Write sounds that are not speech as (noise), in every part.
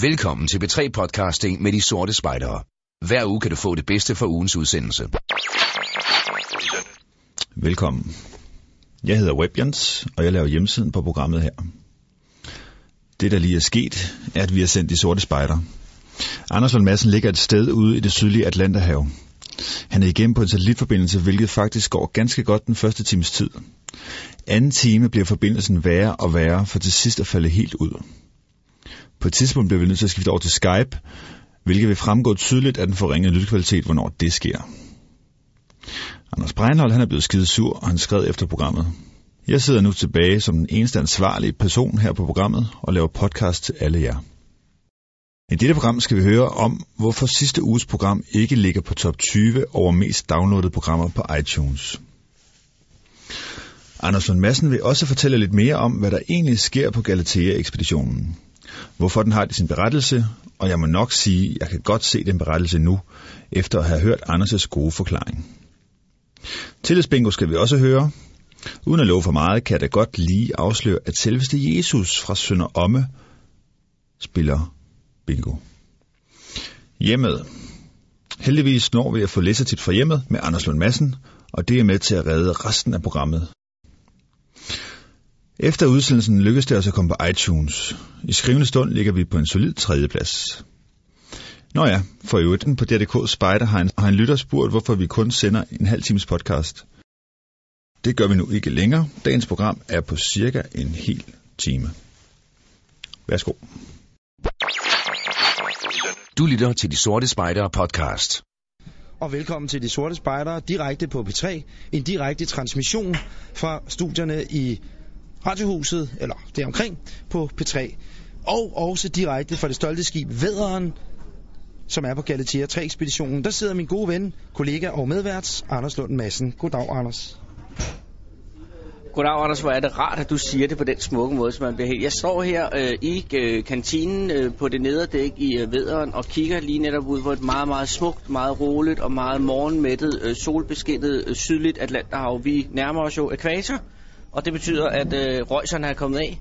Velkommen til B3-podcasting med de sorte spejdere. Hver uge kan du få det bedste fra ugens udsendelse. Velkommen. Jeg hedder Webjans, og jeg laver hjemmesiden på programmet her. Det, der lige er sket, er, at vi har sendt de sorte spejder. Anders Lund Madsen ligger et sted ude i det sydlige Atlanterhav. Han er igennem på en satellitforbindelse, hvilket faktisk går ganske godt den første times tid. Anden time bliver forbindelsen værre og værre, for til sidst at falde helt ud. På et tidspunkt bliver vi nødt til at skifte over til Skype, hvilket vil fremgå tydeligt af den forringede lydkvalitet, hvornår det sker. Anders Breinholt han er blevet skide sur, og han skrev efter programmet. Jeg sidder nu tilbage som den eneste ansvarlige person her på programmet og laver podcast til alle jer. I dette program skal vi høre om, hvorfor sidste uges program ikke ligger på top 20 over mest downloadede programmer på iTunes. Anders Lund Madsen vil også fortælle lidt mere om, hvad der egentlig sker på Galatea-ekspeditionen. Hvorfor den har det sin berettelse, og jeg må nok sige, at jeg kan godt se den berettelse nu, efter at have hørt Anders' gode forklaring. Tillidsbingo skal vi også høre. Uden at love for meget, kan jeg da godt lige afsløre, at selveste Jesus fra Sønder Omme spiller bingo. Hjemmet. Heldigvis når vi at få læsertit fra hjemmet med Anders Lund Madsen, og det er med til at redde resten af programmet. Efter udsendelsen lykkedes det os at komme på iTunes. I skrivende stund ligger vi på en solid tredjeplads. Nå ja, for øvrigt på DRDK Spider har en, har en lytter spurgt, hvorfor vi kun sender en halv times podcast. Det gør vi nu ikke længere. Dagens program er på cirka en hel time. Værsgo. Du lytter til de sorte spejdere podcast. og velkommen til De Sorte Spejdere direkte på P3. En direkte transmission fra studierne i Radiohuset, eller deromkring, på P3. Og også direkte fra det stolte skib Væderen, som er på Galatea 3-ekspeditionen. Der sidder min gode ven, kollega og medvært, Anders Lund Madsen. Goddag, Anders. Goddag, Anders. Hvor er det rart, at du siger det på den smukke måde, som man bliver helt. Jeg står her øh, i øh, kantinen øh, på det nederdæk i øh, Vederen og kigger lige netop ud på et meget, meget smukt, meget roligt og meget morgenmættet, øh, solbeskinnet, øh, sydligt Atlanterhav. Vi nærmer os jo ekvator, og det betyder, at øh, røjserne er kommet af,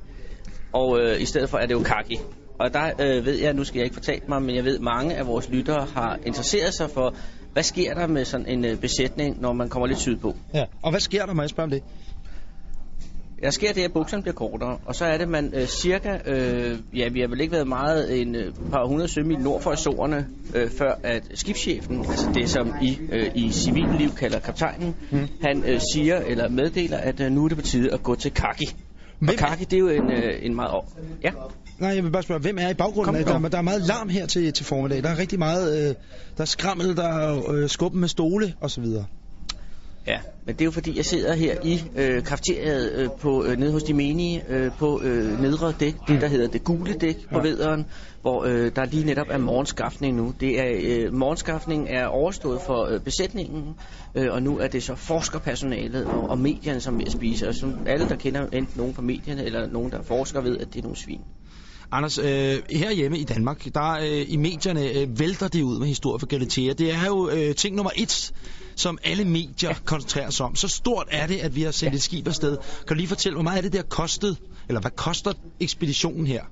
og øh, i stedet for er det jo kaki. Og der øh, ved jeg, nu skal jeg ikke fortælle mig, men jeg ved, at mange af vores lyttere har interesseret sig for, hvad sker der med sådan en øh, besætning, når man kommer lidt sydpå. Ja. Og hvad sker der, må jeg spørge om det? Der sker det, at bukserne bliver kortere, og så er det, man øh, cirka, øh, ja, vi har vel ikke været meget en øh, par hundrede sømil nord for Azorerne, øh, før at skibschefen, altså det som I øh, i civilliv kalder kaptajnen, mm. han øh, siger eller meddeler, at øh, nu er det på tide at gå til kaki. Og Hvem- kaki, det er jo en, øh, en meget... Ja, Nej, jeg vil bare spørge, hvem er i baggrunden? Kom, kom. der, der er meget larm her til, til formiddag. Der er rigtig meget, øh, der er skrammel, der er øh, skubben med stole osv. Ja, men det er jo fordi, jeg sidder her i øh, kafeteriet øh, på, øh, nede hos de menige øh, på øh, nedre dæk, det der hedder det gule dæk på Ja. vederen, hvor øh, der lige netop er morgenskaftning nu. Det er, øh, morgenskaftning er overstået for øh, besætningen, øh, og nu er det så forskerpersonalet og, og medierne, som vil spise. Og som alle, der kender enten nogen fra medierne eller nogen, der forsker, ved, at det er nogle svin. Anders, øh, herhjemme i Danmark, der øh, i medierne øh, vælter det ud med historie for Galatea. Det er jo øh, ting nummer et, som alle medier ja. koncentrerer sig om. Så stort er det, at vi har sendt ja. et skib afsted. Kan du lige fortælle, hvor meget er det der kostet? Eller hvad koster ekspeditionen her?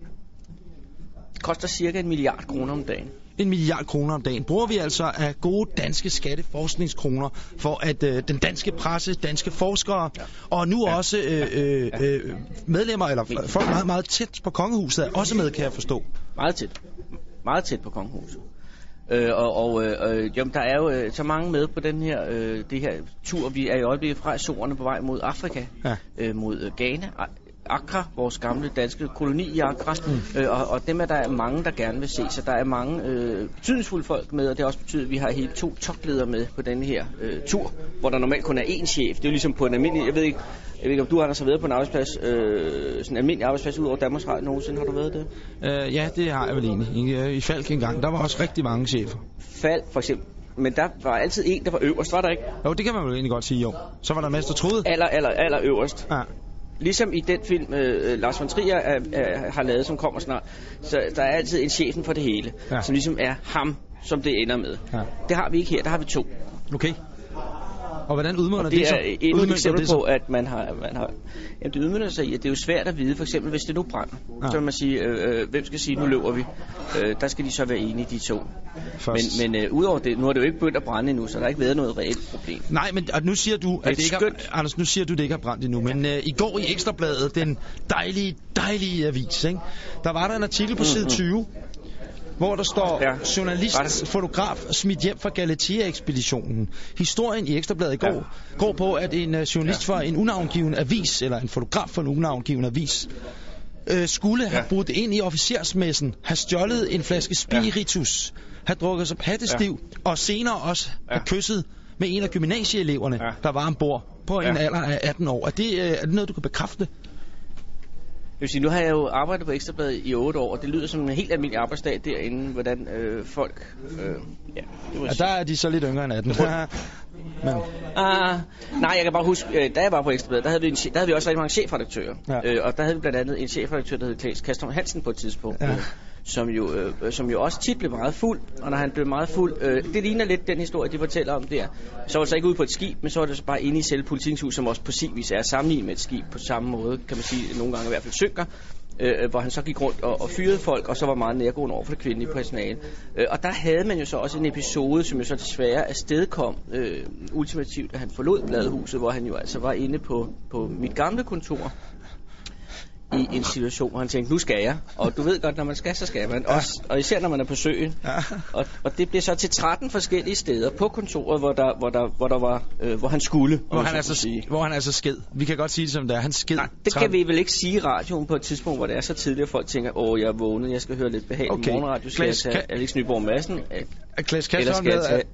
Det koster cirka en milliard kroner om dagen. En milliard kroner om dagen. Bruger vi altså af gode danske skatteforskningskroner for at øh, den danske presse, danske forskere ja. og nu ja. også øh, øh, øh, medlemmer, eller folk meget, meget tæt på kongehuset er også med, kan jeg forstå. Meget tæt. Meget tæt på kongehuset. Øh, og og øh, øh, jamen, der er jo øh, så mange med på den her, øh, det her tur. Vi er i øjeblikket fra Azorerne på vej mod Afrika, Ja. øh, mod øh, Ghana, Accra, vores gamle danske koloni i Accra. Mm. Øh, og, og dem er der mange, der gerne vil se. Så der er mange øh, betydningsfulde folk med, og det har også betydet, at vi har helt to topledere med på den her øh, tur, hvor der normalt kun er én chef. Det er jo ligesom på en almindelig, jeg ved ikke, jeg ved ikke om du har så været på en arbejdsplads, øh, sådan en almindelig arbejdsplads ud over Danmarks Radio nogensinde, har du været det? Øh, ja, det har jeg vel egentlig. I, øh, I Falk engang, der var også rigtig mange chefer. Fald for eksempel. Men der var altid en, der var øverst, var der ikke? Jo, det kan man jo egentlig godt sige, jo. Så var der der troede. Aller, aller, aller øverst. Ja. Ligesom i den film, øh, Lars von Trier er, er, har lavet, som kommer snart, så der er altid en chefen for det hele, Ja. ja. som ligesom er ham, som det ender med. Ja. Det har vi ikke her, der har vi to. Okay. Og hvordan udmunder Og det, det så? er endnu et eksempel det så? på, at man har... Man har jamen, det udmynder sig i, at det er jo svært at vide, for eksempel hvis det nu brænder. Ja. Så vil man sige, øh, øh, hvem skal sige, nu løber vi? Øh, der skal de så være enige, de to. Først. Men, men øh, udover det, nu har det jo ikke begyndt at brænde endnu, så der har ikke været noget reelt problem. Nej, men og nu siger du, at er det ikke har, Anders, nu siger du, det ikke har brændt endnu, men øh, i går i Ekstrabladet, den dejlige, dejlige avis, ikke? der var der en artikel på side 20, hvor der står, Ja. ja. journalist, Var det? fotograf, smidt hjem fra Galatea-ekspeditionen. Historien i Ekstrabladet i går ja. går på, at en uh, journalist ja. for en unavngiven avis, eller en fotograf for en unavngiven avis, øh, skulle have Ja. brudt ind i officersmessen, have stjålet en flaske spiritus, have drukket sig pattestiv, og senere også have kysset med en af gymnasieeleverne, Ja. der var ombord på en Ja. alder af 18 år. Er det, øh, er det noget, du kan bekræfte? Jeg vil sige, nu har jeg jo arbejdet på Ekstrabladet i 8 år, og det lyder som en helt almindelig arbejdsdag derinde, hvordan øh, folk... Øh, ja, det må Ja, der er de så lidt yngre end 18. (laughs) Men, Ah, nej, jeg kan bare huske, øh, da jeg var på Ekstrabladet, der havde vi, en, der havde vi også rigtig mange chefredaktører. Ja. Øh, og der havde vi blandt andet en chefredaktør, der hed Klaas Kastrom Hansen på et tidspunkt. Ja. Som jo, øh, som jo også tit blev meget fuld, og når han blev meget fuld, øh, det ligner lidt den historie, de fortæller om der. Så var det så ikke ude på et skib, men så var det så bare inde i selve politikens som også på sin vis er sammenlignet med et skib på samme måde, kan man sige, nogle gange i hvert fald synker øh, hvor han så gik rundt og, og fyrede folk, og så var meget nærgående over for det kvindelige personale. Øh, og der havde man jo så også en episode, som jo så desværre afstedkom øh, ultimativt, at han forlod bladhuset, hvor han jo altså var inde på, på mit gamle kontor i en situation, hvor han tænkte, nu skal jeg. Og du ved godt, når man skal, så skal man. Også, og især når man er på søen. Ja. Og, og det blev så til 13 forskellige steder på kontoret, hvor der, hvor der, hvor der var, øh, hvor han skulle. hvor, han så altså, sige. hvor han altså sked. Vi kan godt sige det som det er. Han sked. Nej, det kan vi vel ikke sige i radioen på et tidspunkt, hvor det er så tidligt, at folk tænker, åh, jeg er vågnet, jeg skal høre lidt behageligt Okay. okay. morgenradio, skal Klaas, jeg tage kan- Alex Nyborg Madsen? Klaas Kla-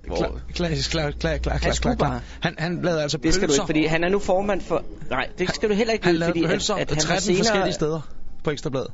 hvor- Klaas, klar, klar, klar, klar, klar, klar. Han, han lavede altså Det skal du pølser. ikke, fordi han er nu formand for... Nej, det skal du heller ikke fordi pølser at, at han 13 har senere, forskellige steder på Ekstrabladet.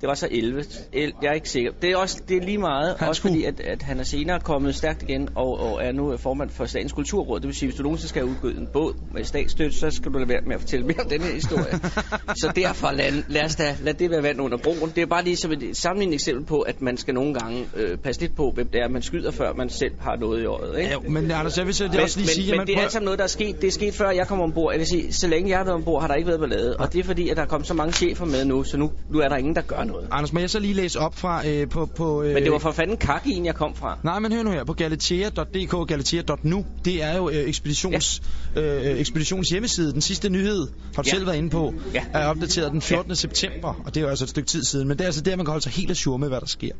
Det, var så 11. El, jeg er ikke sikker. Det er også det er lige meget, Han også skulle- fordi at, at han er senere kommet stærkt igen og, og er nu formand for Statens Kulturråd. Det vil sige, hvis du nogensinde skal udgive en båd med statsstøtte, så skal du lade være med at fortælle mere om den her historie. (laughs) så derfor lad, lad, os da, lad det være vand under broen. Det er bare lige som et sammenlignet eksempel på, at man skal nogle gange øh, passe lidt på, hvem det er, man skyder, før man selv har noget i øjet. Ikke? Ja, men Anders, jeg vil så det Men, også lige men, sige, men at det er alt sammen noget, der er sket. Det er sket før jeg kom ombord. Jeg vil sige, så længe jeg har været ombord, har der ikke været ballade. Og det er fordi, at der er kommet så mange chefer med nu, så nu, nu er der ingen, der gør noget. Anders, må jeg så lige læse op fra øh, på... på øh, Men det var for fanden kakien, jeg kom fra. Nej, men hør nu her, på galatea.dk galatea.nu, det er jo øh, ekspeditions, ja. øh, ekspeditions hjemmeside. Den sidste nyhed, har du Ja. selv været inde på, Ja. er opdateret den 14. Ja. september, og det er jo altså et stykke tid siden. Men det er altså der, man kan holde sig helt ajour med, hvad der sker.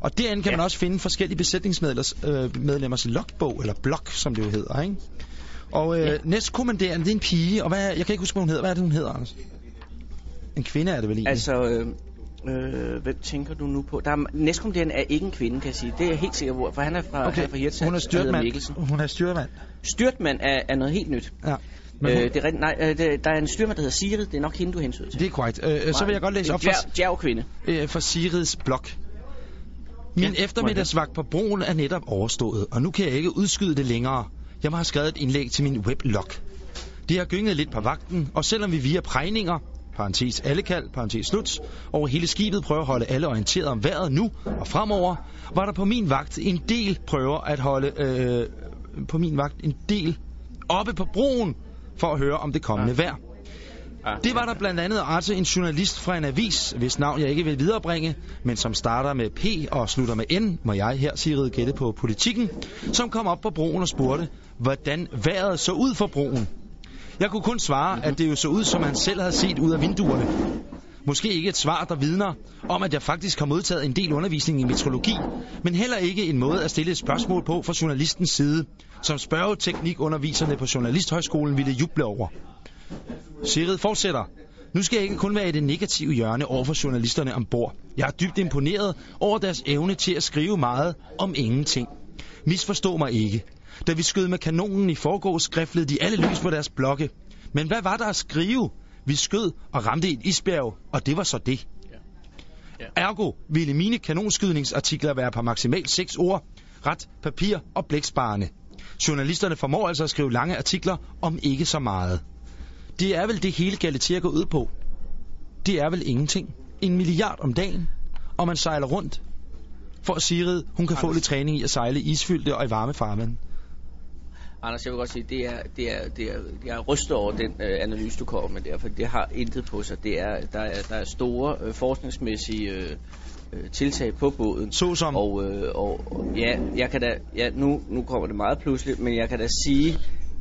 Og derinde kan Ja. man også finde forskellige besætningsmedlemmers øh, medlemmers logbog, eller blog, som det jo hedder, ikke? Og øh, Ja. næstkommanderende, det er en pige, og hvad, jeg kan ikke huske, hvad hun hedder. Hvad er det, hun hedder, Anders? En kvinde er det vel egentlig? Altså, øh, øh, hvem tænker du nu på? Der er, næstkommanderende er ikke en kvinde, kan jeg sige. Det er jeg helt sikker på, for han er fra, han er fra Hirtshals. hun er styrtmand. Hun er styrtmand. Styrtmand er, er noget helt nyt. Ja. Men Men øh, det er, nej, øh, det, der er en styrmand, der hedder Sigrid. Det er nok hende, du hensyder til. det er korrekt. Øh, øh, så vil jeg godt læse op for, kvinde. øh, for Sirids blog. Min Ja, eftermiddagsvagt på broen er netop overstået, og nu kan jeg ikke udskyde det længere. Jeg må have skrevet et indlæg til min weblog. Det har gynget lidt på vagten, og selvom vi via pregninger, parentes alle kald, parentes slut, over hele skibet prøver at holde alle orienteret om vejret nu og fremover, var der på min vagt en del prøver at holde øh, på min vagt en del oppe på broen for at høre om det kommende vejr. Det var der blandt andet også en journalist fra en avis, hvis navn jeg ikke vil viderebringe, men som starter med P og slutter med N, må jeg her sige gætte på politikken, som kom op på broen og spurgte, hvordan vejret så ud for broen. Jeg kunne kun svare, at det jo så ud, som han selv havde set ud af vinduerne. Måske ikke et svar, der vidner om, at jeg faktisk har modtaget en del undervisning i meteorologi, men heller ikke en måde at stille et spørgsmål på fra journalistens side, som spørgeteknikunderviserne på Journalisthøjskolen ville juble over. Sirid fortsætter. Nu skal jeg ikke kun være i det negative hjørne over for journalisterne ombord. Jeg er dybt imponeret over deres evne til at skrive meget om ingenting. Misforstå mig ikke. Da vi skød med kanonen i forgårs, skriflede de alle lys på deres blokke. Men hvad var der at skrive? Vi skød og ramte et isbjerg, og det var så det. Ergo ville mine kanonskydningsartikler være på maksimalt 6 ord, ret, papir og blæksparende. Journalisterne formår altså at skrive lange artikler om ikke så meget. Det er vel det hele Galatea går ud på. Det er vel ingenting. En milliard om dagen, og man sejler rundt. For at Sigrid, hun kan få lidt træning i at sejle isfyldte og i varme farvand. Anders, jeg vil godt sige, det er, det er, det er, jeg er rystet over den øh, analyse, du kommer med der, for det har intet på sig. Det er, der, er, der er store øh, forskningsmæssige øh, øh, tiltag på båden. Såsom? Og, øh, og, og ja, jeg kan da, ja, nu, nu kommer det meget pludseligt, men jeg kan da sige,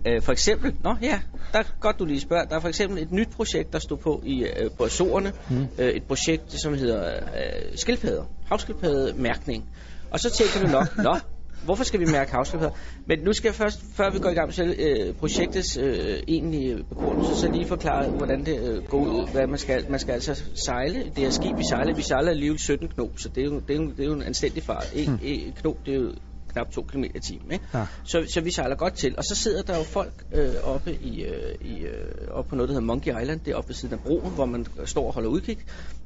øh, for eksempel, nå ja, der er godt du lige spørger, der er for eksempel et nyt projekt, der stod på i øh, på Azorerne, mm. øh, et projekt, som hedder øh, skildpadder, havskildpaddemærkning. Og så tænker du nok, (laughs) nå, hvorfor skal vi mærke havskildpadder? Men nu skal jeg først, før vi går i gang med selv, øh, projektets øh, egentlige begrundelse, så lige forklare, hvordan det øh, går ud, hvad man skal. Man skal altså sejle, det er skib, vi sejler, vi sejler alligevel 17 knop, så det er jo, det er jo, det er jo en anstændig fart. En, en knop, det er jo knap 2 km i timen. Ikke? Ja. Så, så vi sejler godt til. Og så sidder der jo folk øh, oppe, i, øh, i, øh, oppe på noget, der hedder Monkey Island. Det er oppe ved siden af broen, hvor man står og holder udkig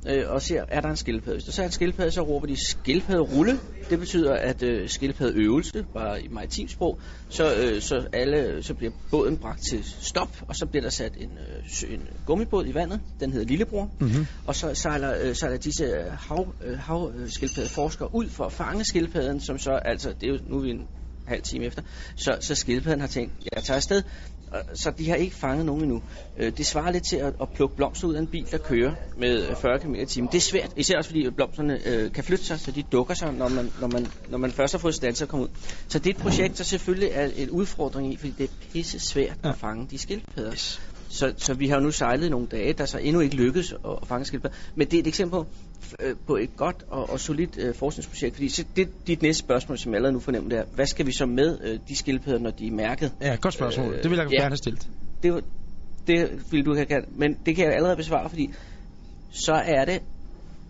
øh, og ser, er der en skildpadde. Hvis der så er en skildpadde, så råber de skildpadde rulle. Det betyder, at øh, skildpadde øvelse, bare i maritim sprog, så, øh, så, alle, så bliver båden bragt til stop, og så bliver der sat en, øh, en gummibåd i vandet. Den hedder Lillebror. Mm-hmm. Og så sejler, øh, sejler disse øh, hav, øh, havskildpaddeforskere ud for at fange skildpadden, som så, altså, det er jo, nu er vi en halv time efter, så, så skildpadden har tænkt, jeg tager afsted. Så de har ikke fanget nogen endnu. Øh, Det svarer lidt til at, at plukke blomster ud af en bil, der kører med 40 km i timen. Det er svært, især også fordi blomsterne øh, kan flytte sig, så de dukker sig, når man, når man, når man først har fået stand til at komme ud. Så det er et projekt, der selvfølgelig er en udfordring i, fordi det er pisse svært at fange de skildpadder. Yes. Så, så vi har jo nu sejlet nogle dage, der så endnu ikke lykkedes at, at fange skildpadder. Men det er et eksempel på, øh, på et godt og, og solidt øh, forskningsprojekt. Fordi så det, dit næste spørgsmål, som jeg allerede nu fornemmer, det er, hvad skal vi så med øh, de skildpadder, når de er mærket? Ja, godt spørgsmål. Øh, det vil jeg ja. gerne have stillet. det, det vil du have men det kan jeg allerede besvare, fordi så er det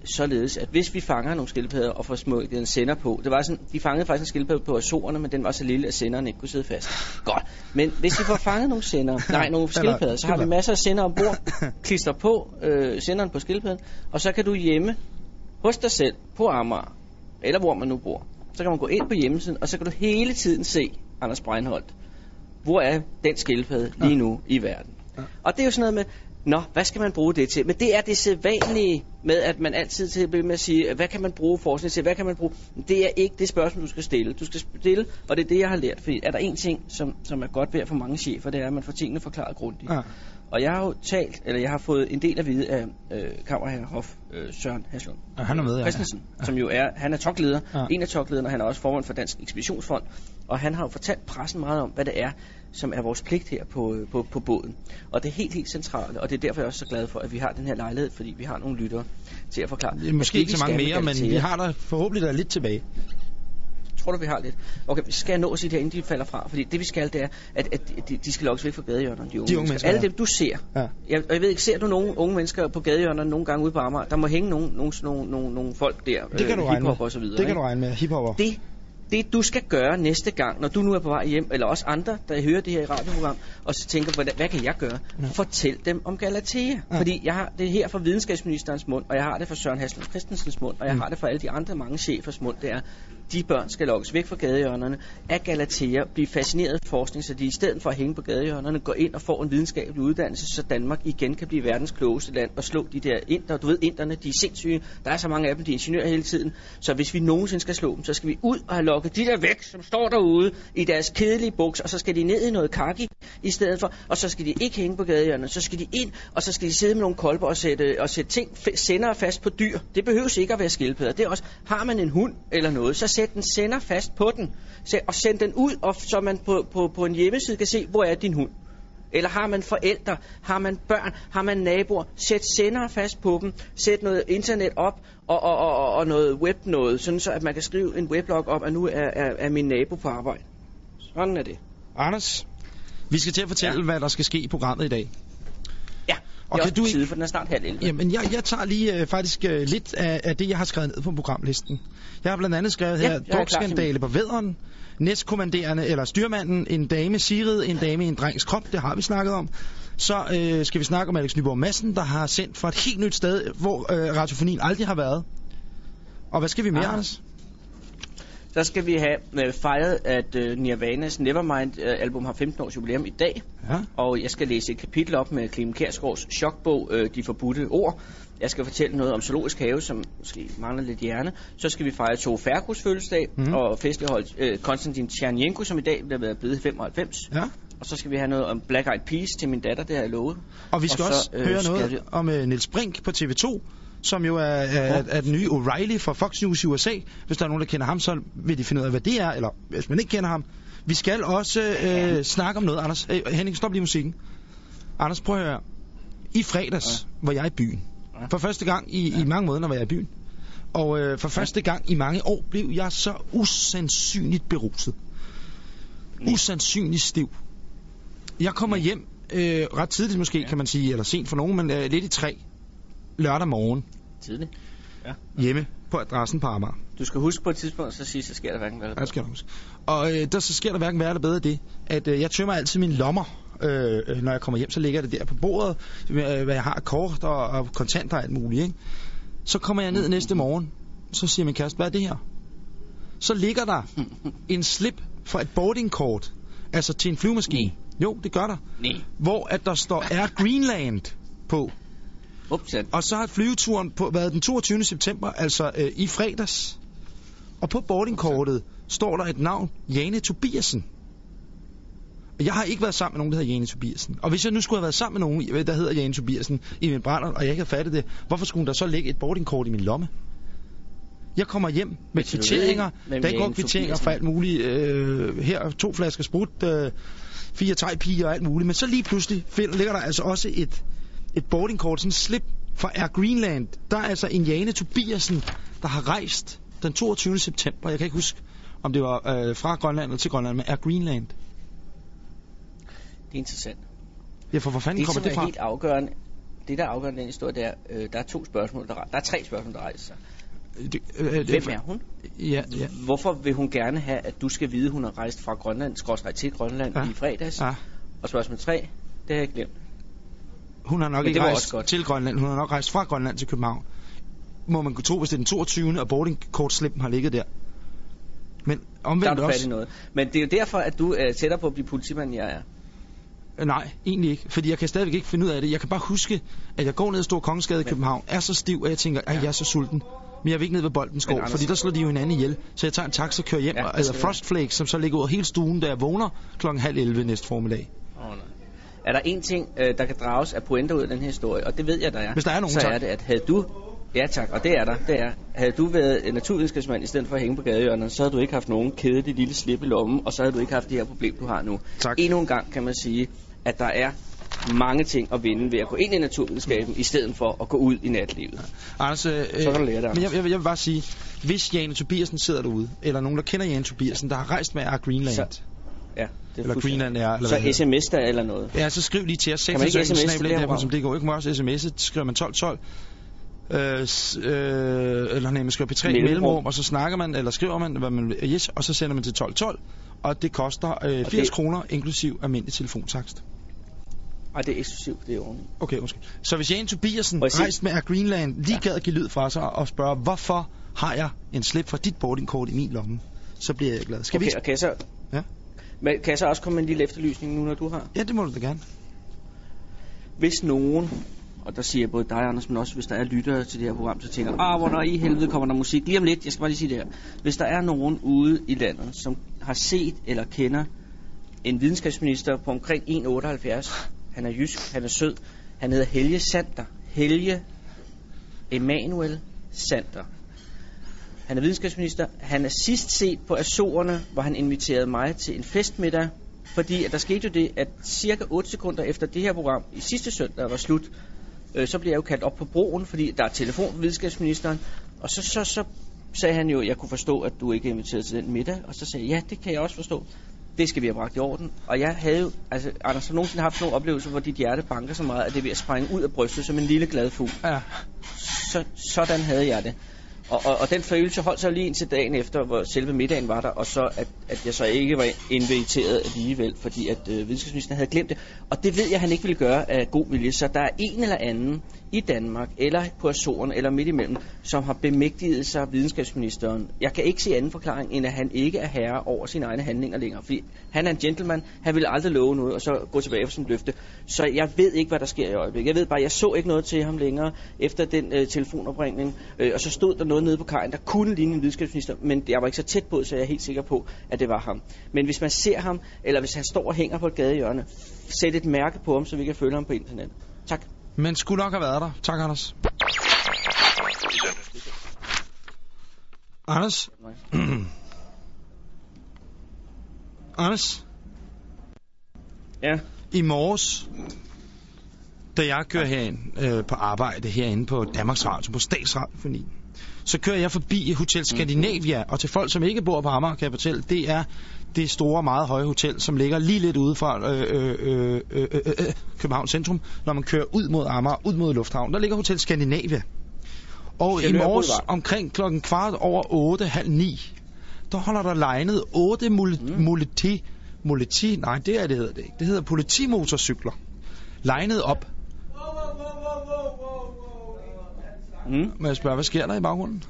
således, at hvis vi fanger nogle skildpadder og får smukket en sender på, det var sådan, de fangede faktisk en skildpadde på Azorerne, men den var så lille, at senderen ikke kunne sidde fast. Godt. Men hvis vi får fanget nogle sender, (laughs) nej, nogle skildpadder, så har vi masser af sender ombord, klister på øh, senderen på skildpadden, og så kan du hjemme hos dig selv på Amager, eller hvor man nu bor, så kan man gå ind på hjemmesiden, og så kan du hele tiden se Anders Breinholt, hvor er den skildpadde lige nu i verden. Og det er jo sådan noget med, nå, hvad skal man bruge det til? Men det er det sædvanlige med, at man altid til med at sige, hvad kan man bruge forskning til? Hvad kan man bruge? Det er ikke det spørgsmål, du skal stille. Du skal stille, og det er det, jeg har lært. Fordi er der en ting, som, som er godt værd for mange chefer, det er, at man får tingene forklaret grundigt. Ja. Og jeg har jo talt, eller jeg har fået en del at vide af øh, kammerherre Hof øh, Søren Haslund. Ja, han er med, ja. Christensen, som jo er, han er tokleder, Ja. ja. en af toklederne, og han er også formand for Dansk Ekspeditionsfond. Og han har jo fortalt pressen meget om, hvad det er, som er vores pligt her på, øh, på, på båden. Og det er helt, helt centralt, og det er derfor, jeg er også så glad for, at vi har den her lejlighed, fordi vi har nogle lyttere til at forklare. Det er måske ikke vi så mange skal mere, men vi har der forhåbentlig der lidt tilbage. Tror du, vi har lidt? Okay, skal jeg nå at sige det her, inden de falder fra? Fordi det, vi skal, det er, at, at de, de skal lokkes væk fra gadehjørnerne, de unge, De unge mennesker, Alle dem, du ser. Ja. Jeg, og jeg ved ikke, ser du nogle unge mennesker på gadehjørnerne nogle gange ude på Amager? Der må hænge nogle, nogle, nogle, nogle, nogle folk der, Det kan du regne med. og så videre. det kan ikke? du regne med. Hiphopper. det, det du skal gøre næste gang, når du nu er på vej hjem, eller også andre, der hører det her i radioprogram, og så tænker, hvad, hvad kan jeg gøre? Ja. Fortæl dem om Galatea. Ja. Fordi jeg har det her fra videnskabsministerens mund, og jeg har det fra Søren Haslund Christensens mund, og jeg Mm. har det fra alle de andre mange chefers mund, det er, de børn skal lokkes væk fra gadehjørnerne af Galatea, blive fascineret af forskning, så de i stedet for at hænge på gadehjørnerne, går ind og får en videnskabelig uddannelse, så Danmark igen kan blive verdens klogeste land og slå de der inder. Du ved, inderne, de er sindssyge. Der er så mange af dem, de er ingeniører hele tiden. Så hvis vi nogensinde skal slå dem, så skal vi ud og have lukket de der væk, som står derude i deres kedelige buks, og så skal de ned i noget kaki i stedet for, og så skal de ikke hænge på gadehjørnerne, så skal de ind, og så skal de sidde med nogle kolber og sætte, og sætte ting, sender fast på dyr. Det behøves ikke at være skildpadder. Det er også, har man en hund eller noget, så sæt den sender fast på den, Sæt- og send den ud, og så man på, på, på en hjemmeside kan se, hvor er din hund. Eller har man forældre, har man børn, har man naboer, sæt sender fast på dem, sæt noget internet op og, og, og, og noget web noget, sådan så at man kan skrive en weblog om, at nu er, er, er min nabo på arbejde. Sådan er det. Anders, vi skal til at fortælle, ja. hvad der skal ske i programmet i dag. Ja, Og kan du ikke- tide, for den er snart halv 11. Jamen, jeg, jeg tager lige øh, faktisk øh, lidt af, af det, jeg har skrevet ned på programlisten. Jeg har blandt andet skrevet Ja, her, er klar, drukskandale på vederen, næstkommanderende eller styrmanden, en dame Sigrid, en dame i en drengs krop, det har vi snakket om. Så øh, skal vi snakke om Alex Nyborg Madsen, der har sendt fra et helt nyt sted, hvor øh, radiofonien aldrig har været. Og hvad skal vi mere, Ah. Anders? Så skal vi have øh, fejret, at øh, Nirvanas Nevermind-album har 15 års jubilæum i dag. Ja. Og jeg skal læse et kapitel op med Clemen Kærsgaards chokbog, øh, De Forbudte Ord. Jeg skal fortælle noget om Zoologisk Have, som måske mangler lidt hjerne. Så skal vi fejre Tove Ferkus fødselsdag mm. og festligholde øh, Konstantin Tjernjenko, som i dag bliver været blevet 95. Ja. Og så skal vi have noget om Black Eyed Peas til min datter, det har jeg lovet. Og vi skal Og så, også øh, høre skal noget vi- om uh, Niels Brink på TV2, som jo er, er, er den nye O'Reilly fra Fox News i USA. Hvis der er nogen, der kender ham, så vil de finde ud af, hvad det er, eller hvis man ikke kender ham. Vi skal også øh, snakke om noget, Anders. Øh, Henning, stop lige musikken. Anders, prøv at høre. I fredags ja. var jeg i byen. Ja. For første gang i, ja. i mange måneder var jeg i byen. Og øh, for første gang i mange år blev jeg så usandsynligt beruset. Usandsynligt stiv. Jeg kommer hjem øh, ret tidligt måske, ja. kan man sige, eller sent for nogen, men øh, lidt i tre lørdag morgen Tidligt. hjemme på adressen på Amager. Du skal huske på et tidspunkt, så sige, så sker der hverken hvad Ja, det skal huske. Og øh, der så sker der hverken værre eller bedre det, at øh, jeg tømmer altid mine lommer. Øh, øh, når jeg kommer hjem, så ligger det der på bordet, med, øh, hvad jeg har kort og, og kontanter og alt muligt. Ikke? Så kommer jeg ned næste morgen, så siger min kæreste, hvad er det her? Så ligger der (laughs) en slip fra et boardingkort, altså til en flyvemaskine. Jo, det gør der. Nej. Hvor at der står Air Greenland på. Upsat. Og så har flyveturen på, været den 22. september, altså øh, i fredags. Og på boardingkortet står der et navn, Jane Tobiasen. Jeg har ikke været sammen med nogen, der hedder Jane Tobiasen. Og hvis jeg nu skulle have været sammen med nogen, der hedder Jane Tobiasen i min brænder, og jeg ikke har fattet det, hvorfor skulle der så ligge et boardingkort i min lomme? Jeg kommer hjem med kvitteringer. Der går kvitteringer for alt muligt. Øh, her to flasker sprut, øh, fire tegpiger og alt muligt. Men så lige pludselig finder, ligger der altså også et, et boardingkort, sådan en slip fra Air Greenland. Der er altså en Jane Tobiasen, der har rejst den 22. september. Jeg kan ikke huske, om det var øh, fra Grønland eller til Grønland, men Air Greenland. Det er interessant. Ja, for hvor fanden Det, kommer som det er fra? helt afgørende, det der er afgørende i den historie, det er, øh, der er to spørgsmål, der, der er tre spørgsmål, der rejser sig. Det, øh, det, Hvem er hun? Ja, ja. Hvorfor vil hun gerne have, at du skal vide, hun har rejst fra Grønland, skråstrej til Grønland Ja. i fredags? ja. Og spørgsmål tre, det har jeg glemt. Hun har nok ikke rejst til Grønland. Hun har nok rejst fra Grønland til København. Må man kunne tro, hvis det er den 22. og boardingkortslippen har ligget der. Men Der er omvendt fat i også... noget. Men det er jo derfor, at du er tættere på at blive politimand, end jeg er. Øh, Nej, egentlig ikke. Fordi jeg kan stadigvæk ikke finde ud af det. Jeg kan bare huske, at jeg går ned ad Stor Kongensgade i København, er så stiv, at jeg tænker, at jeg er så sulten. Men jeg vil ikke ned ved Boldens Gård, fordi der slår de jo hinanden ihjel. Så jeg tager en taxa og kører hjem, Ja, altså Frost Flakes, som så ligger ud af hele stuen, da jeg vågner klokken halv 11 næste formiddag. Oh, nej. Er der en ting, øh, der kan drages af pointer ud af den her historie, og det ved jeg, der er. Hvis der er nogen, så tak. er det, at havde du... Ja tak, og det er der, det er. Havde du været en naturvidenskabsmand i stedet for at hænge på gadehjørnet, så havde du ikke haft nogen kedelig lille slip i lommen, og så havde du ikke haft det her problem, du har nu. Tak. Endnu en gang kan man sige, at der er mange ting at vinde ved at gå ind i naturvidenskaben, i stedet for at gå ud i natlivet. Anders, øh, Så kan du lære det, Men jeg, jeg, vil- jeg vil bare sige, hvis Jane Tobiasen sidder derude, eller nogen, der kender Jane Tobiasen, der har rejst med Air Greenland, Så- Ja, det er eller Greenland er, eller Så sms der eller noget. Ja, så skriv lige til os. Kan man ikke 6 sms'e til det her som det går. Ikke må også sms'e. Skriver man 1212. Øh, øh, eller nej, man skriver P3 Mellemrum. og så snakker man, eller skriver man, hvad man vil, yes, og så sender man til 1212, og det koster øh, 80 det- kroner, inklusiv almindelig telefontakst. Ej, det er eksklusivt, det er ordentligt. Okay, undskyld. Så hvis Jane Tobiasen rejst med Air Greenland, lige gad at give lyd fra sig og spørge, hvorfor har jeg en slip fra dit boardingkort i min lomme, så bliver jeg glad. Skal okay, vi... jeg så... Ja. Men kan jeg så også komme med en lille efterlysning nu, når du har? Ja, det må du da gerne. Hvis nogen, og der siger jeg både dig, Anders, men også hvis der er lyttere til det her program, så tænker ah, hvornår i helvede kommer der musik? Lige om lidt, jeg skal bare lige sige det her. Hvis der er nogen ude i landet, som har set eller kender en videnskabsminister på omkring 1,78, han er jysk, han er sød, han hedder Helge Sander. Helge Emanuel Sander. Han er videnskabsminister. Han er sidst set på Azorerne, hvor han inviterede mig til en festmiddag. Fordi at der skete jo det, at cirka 8 sekunder efter det her program, i sidste søndag var slut, øh, så blev jeg jo kaldt op på broen, fordi der er telefon for videnskabsministeren. Og så, så, så sagde han jo, at jeg kunne forstå, at du ikke er inviteret til den middag. Og så sagde jeg, ja, det kan jeg også forstå. Det skal vi have bragt i orden. Og jeg havde jo, altså, Anders, har nogensinde haft nogle oplevelser, hvor dit hjerte banker så meget, at det er ved at sprænge ud af brystet som en lille glad fugl? Ja. så, sådan havde jeg det. Og, og, og den følelse holdt sig lige indtil dagen efter, hvor selve middagen var der, og så at, at jeg så ikke var inviteret alligevel, fordi at øh, videnskabsministeren havde glemt det. Og det ved jeg, at han ikke ville gøre af god vilje. Så der er en eller anden i Danmark, eller på Azoren, eller midt imellem, som har bemægtiget sig videnskabsministeren. Jeg kan ikke se anden forklaring, end at han ikke er herre over sine egne handlinger længere. Fordi han er en gentleman, han vil aldrig love noget, og så gå tilbage for sin løfte. Så jeg ved ikke, hvad der sker i øjeblikket. Jeg ved bare, jeg så ikke noget til ham længere efter den øh, telefonopringning. Øh, og så stod der noget nede på kajen, der kunne ligne en videnskabsminister, men jeg var ikke så tæt på, så jeg er helt sikker på, at det var ham. Men hvis man ser ham, eller hvis han står og hænger på et gadehjørne, sæt et mærke på ham, så vi kan følge ham på internet. Tak. Men skulle nok have været der. Tak, Anders. Anders? (clears throat) Anders? Ja. I morges, da jeg kører herind øh, på arbejde herinde på Danmarks Radio, på Statsradiofonien, så kører jeg forbi Hotel Scandinavia, og til folk, som ikke bor på Amager, kan jeg fortælle, det er det store, meget høje hotel, som ligger lige lidt ude fra øh, øh, øh, øh, øh, øh, København Centrum, når man kører ud mod Amager, ud mod Lufthavn. Der ligger Hotel Scandinavia. Og i morges omkring klokken kvart over 8, halv 9, der holder der legnet 8 mul- mm. multi, nej det er det hedder det ikke, det hedder politimotorcykler. Legnet op. Mm. Må jeg spørge, hvad sker der i baggrunden?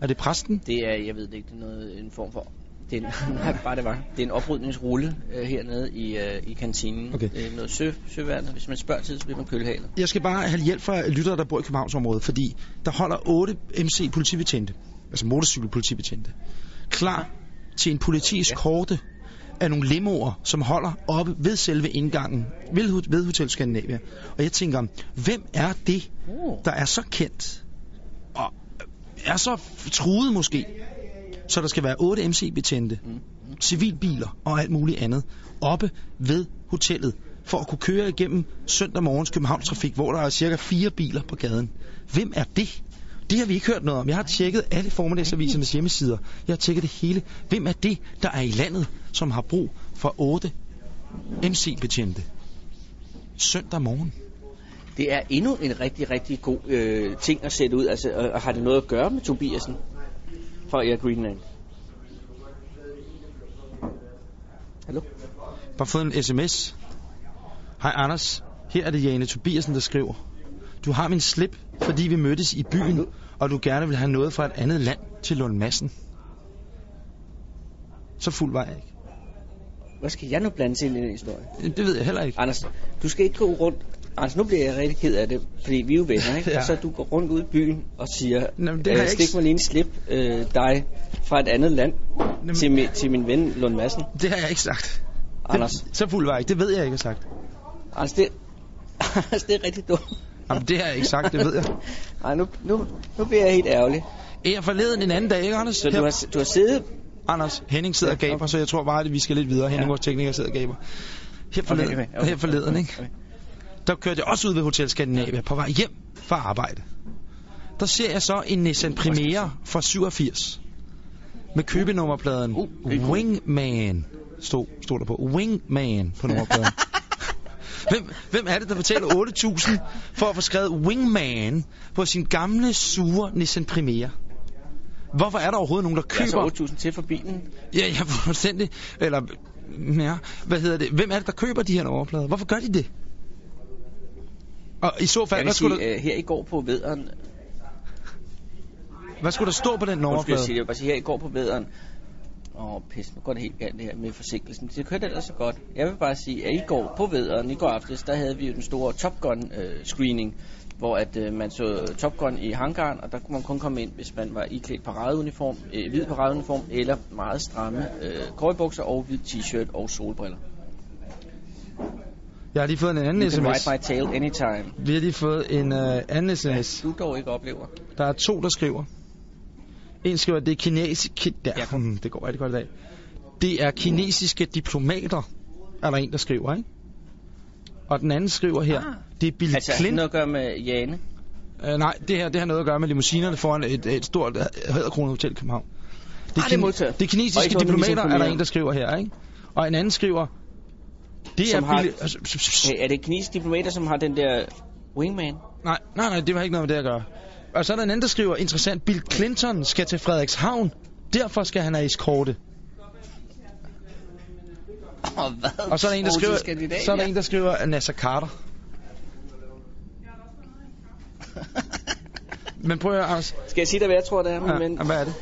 Er det præsten? Det er, jeg ved det ikke, det er noget, en form for... Det er en, (laughs) nej, bare det var. Det er en oprydningsrulle øh, hernede i, øh, i kantinen. Okay. Det er noget sø, søværende. Hvis man spørger til, så bliver man kølhalet. Jeg skal bare have hjælp fra lyttere, der bor i Københavnsområdet, fordi der holder 8 MC politibetjente, altså motorcykelpolitibetjente, klar til en politisk Ja. korte af nogle limoer, som holder oppe ved selve indgangen ved, ved Hotel Scandinavia. Og jeg tænker, hvem er det, Oh. der er så kendt og er så truet måske, så der skal være 8 MC-betjente, Mm. civilbiler og alt muligt andet oppe ved hotellet for at kunne køre igennem søndag morgens Københavns trafik, hvor der er cirka fire biler på gaden. Hvem er det? Det har vi ikke hørt noget om. Jeg har tjekket alle formiddagsavisernes hjemmesider. Jeg har tjekket det hele. Hvem er det, der er i landet, som har brug for 8 MC-betjente? Søndag morgen. Det er endnu en rigtig, rigtig god øh, ting at sætte ud. Altså, og, og har det noget at gøre med Tobiasen fra Air Greenland? Hallo? Bare fået en sms. Hej Anders, her er det Jane Tobiasen, der skriver. Du har min slip, fordi vi mødtes i byen, og du gerne vil have noget fra et andet land til Lund Madsen. Så fuld var jeg ikke. Hvad skal jeg nu blande ind i den historie? Det ved jeg heller ikke. Anders, du skal ikke gå rundt... Anders, nu bliver jeg rigtig ked af det, fordi vi er jo venner, ikke? (laughs) Ja. Og så du går rundt ud i byen og siger, Jamen, det har jeg øh, ikke stik mig lige en slip øh, dig fra et andet land Jamen- til, mi, til min ven Lund Madsen. Det har jeg ikke sagt. Anders, Det, så fuld var jeg ikke. Det ved jeg ikke, jeg har sagt. Anders, det, (laughs) Anders, det er rigtig dumt. Jamen, det har jeg ikke sagt, det ved jeg. (laughs) Ej, nu, nu, nu bliver jeg helt ærgerlig. Jeg forleden en anden dag, ikke Anders? Så du har, du har siddet... Anders, Henning sidder og gaber, så jeg tror bare, at vi skal lidt videre. Henning, Ja. vores tekniker, sidder og gaber. Her forleden, Okay, okay, okay. her forleden ikke? Okay. der kørte jeg også ud ved Hotel Scandinavia på vej hjem fra arbejde. Der ser jeg så en Nissan Primera fra 87 med købenummerpladen Uh, cool. Wingman stod, stod der på. Wingman på nummerpladen. (laughs) hvem, hvem er det, der betaler 8.000 for at få skrevet Wingman på sin gamle, sure Nissan Primera? Hvorfor er der overhovedet nogen, der er køber... altså 8.000 til for bilen. Ja, ja, fuldstændig. Eller, ja, hvad hedder det? Hvem er det, der køber de her nummerplader? Hvorfor gør de det? Og i så fald, hvad skulle, sige, der, øh, her i går på vederen... hvad skulle der stå på den Undskyld, jeg nummerplade? siger, jeg vil bare sige, her i går på vederen... Åh, pis, nu går det helt galt det her med forsinkelsen. Det kørte ellers så godt. Jeg vil bare sige, at i går på vederen, i går aftes, der havde vi jo den store Top Gun øh, screening, hvor at øh, man så Top Gun i hangaren, og der kunne man kun komme ind, hvis man var iklædt paradeuniform, øh, hvid paradeuniform, eller meget stramme øh, korrebukser og hvid t-shirt og solbriller. Jeg har lige fået en anden You can sms. ride my tail anytime. Vi har lige fået en uh, anden sms. Du dog ikke oplever. Der er to, der skriver. En skriver, at det er kinesiske... Der, Ja. hmm, det går rigtig godt i dag. Det er kinesiske diplomater, er der en, der skriver, ikke? Og den anden skriver her, Ah. det er Bill Altså, Clinton. noget at gøre med Jane. Uh, nej, det her det har noget at gøre med limousinerne foran et, et stort hæderkronet hotel i København. Det Ah, det er det Og kinesiske med diplomater, er der en, der skriver her, ikke? Og en anden skriver, det Som er har- Bill... altså, er det kinesiske diplomater, som har den der wingman? Nej, nej, nej, det har ikke noget med det at gøre. Og så er der en anden, der skriver, interessant, Bill Clinton skal til Frederikshavn. Derfor skal han have eskorte. Og hvad? Og så er der en, der skriver, så er der en, der skriver Nasser Carter. (laughs) Men prøv at høre, Anders. Skal jeg sige dig, hvad jeg tror, det er? Ja, Men, hvad er det?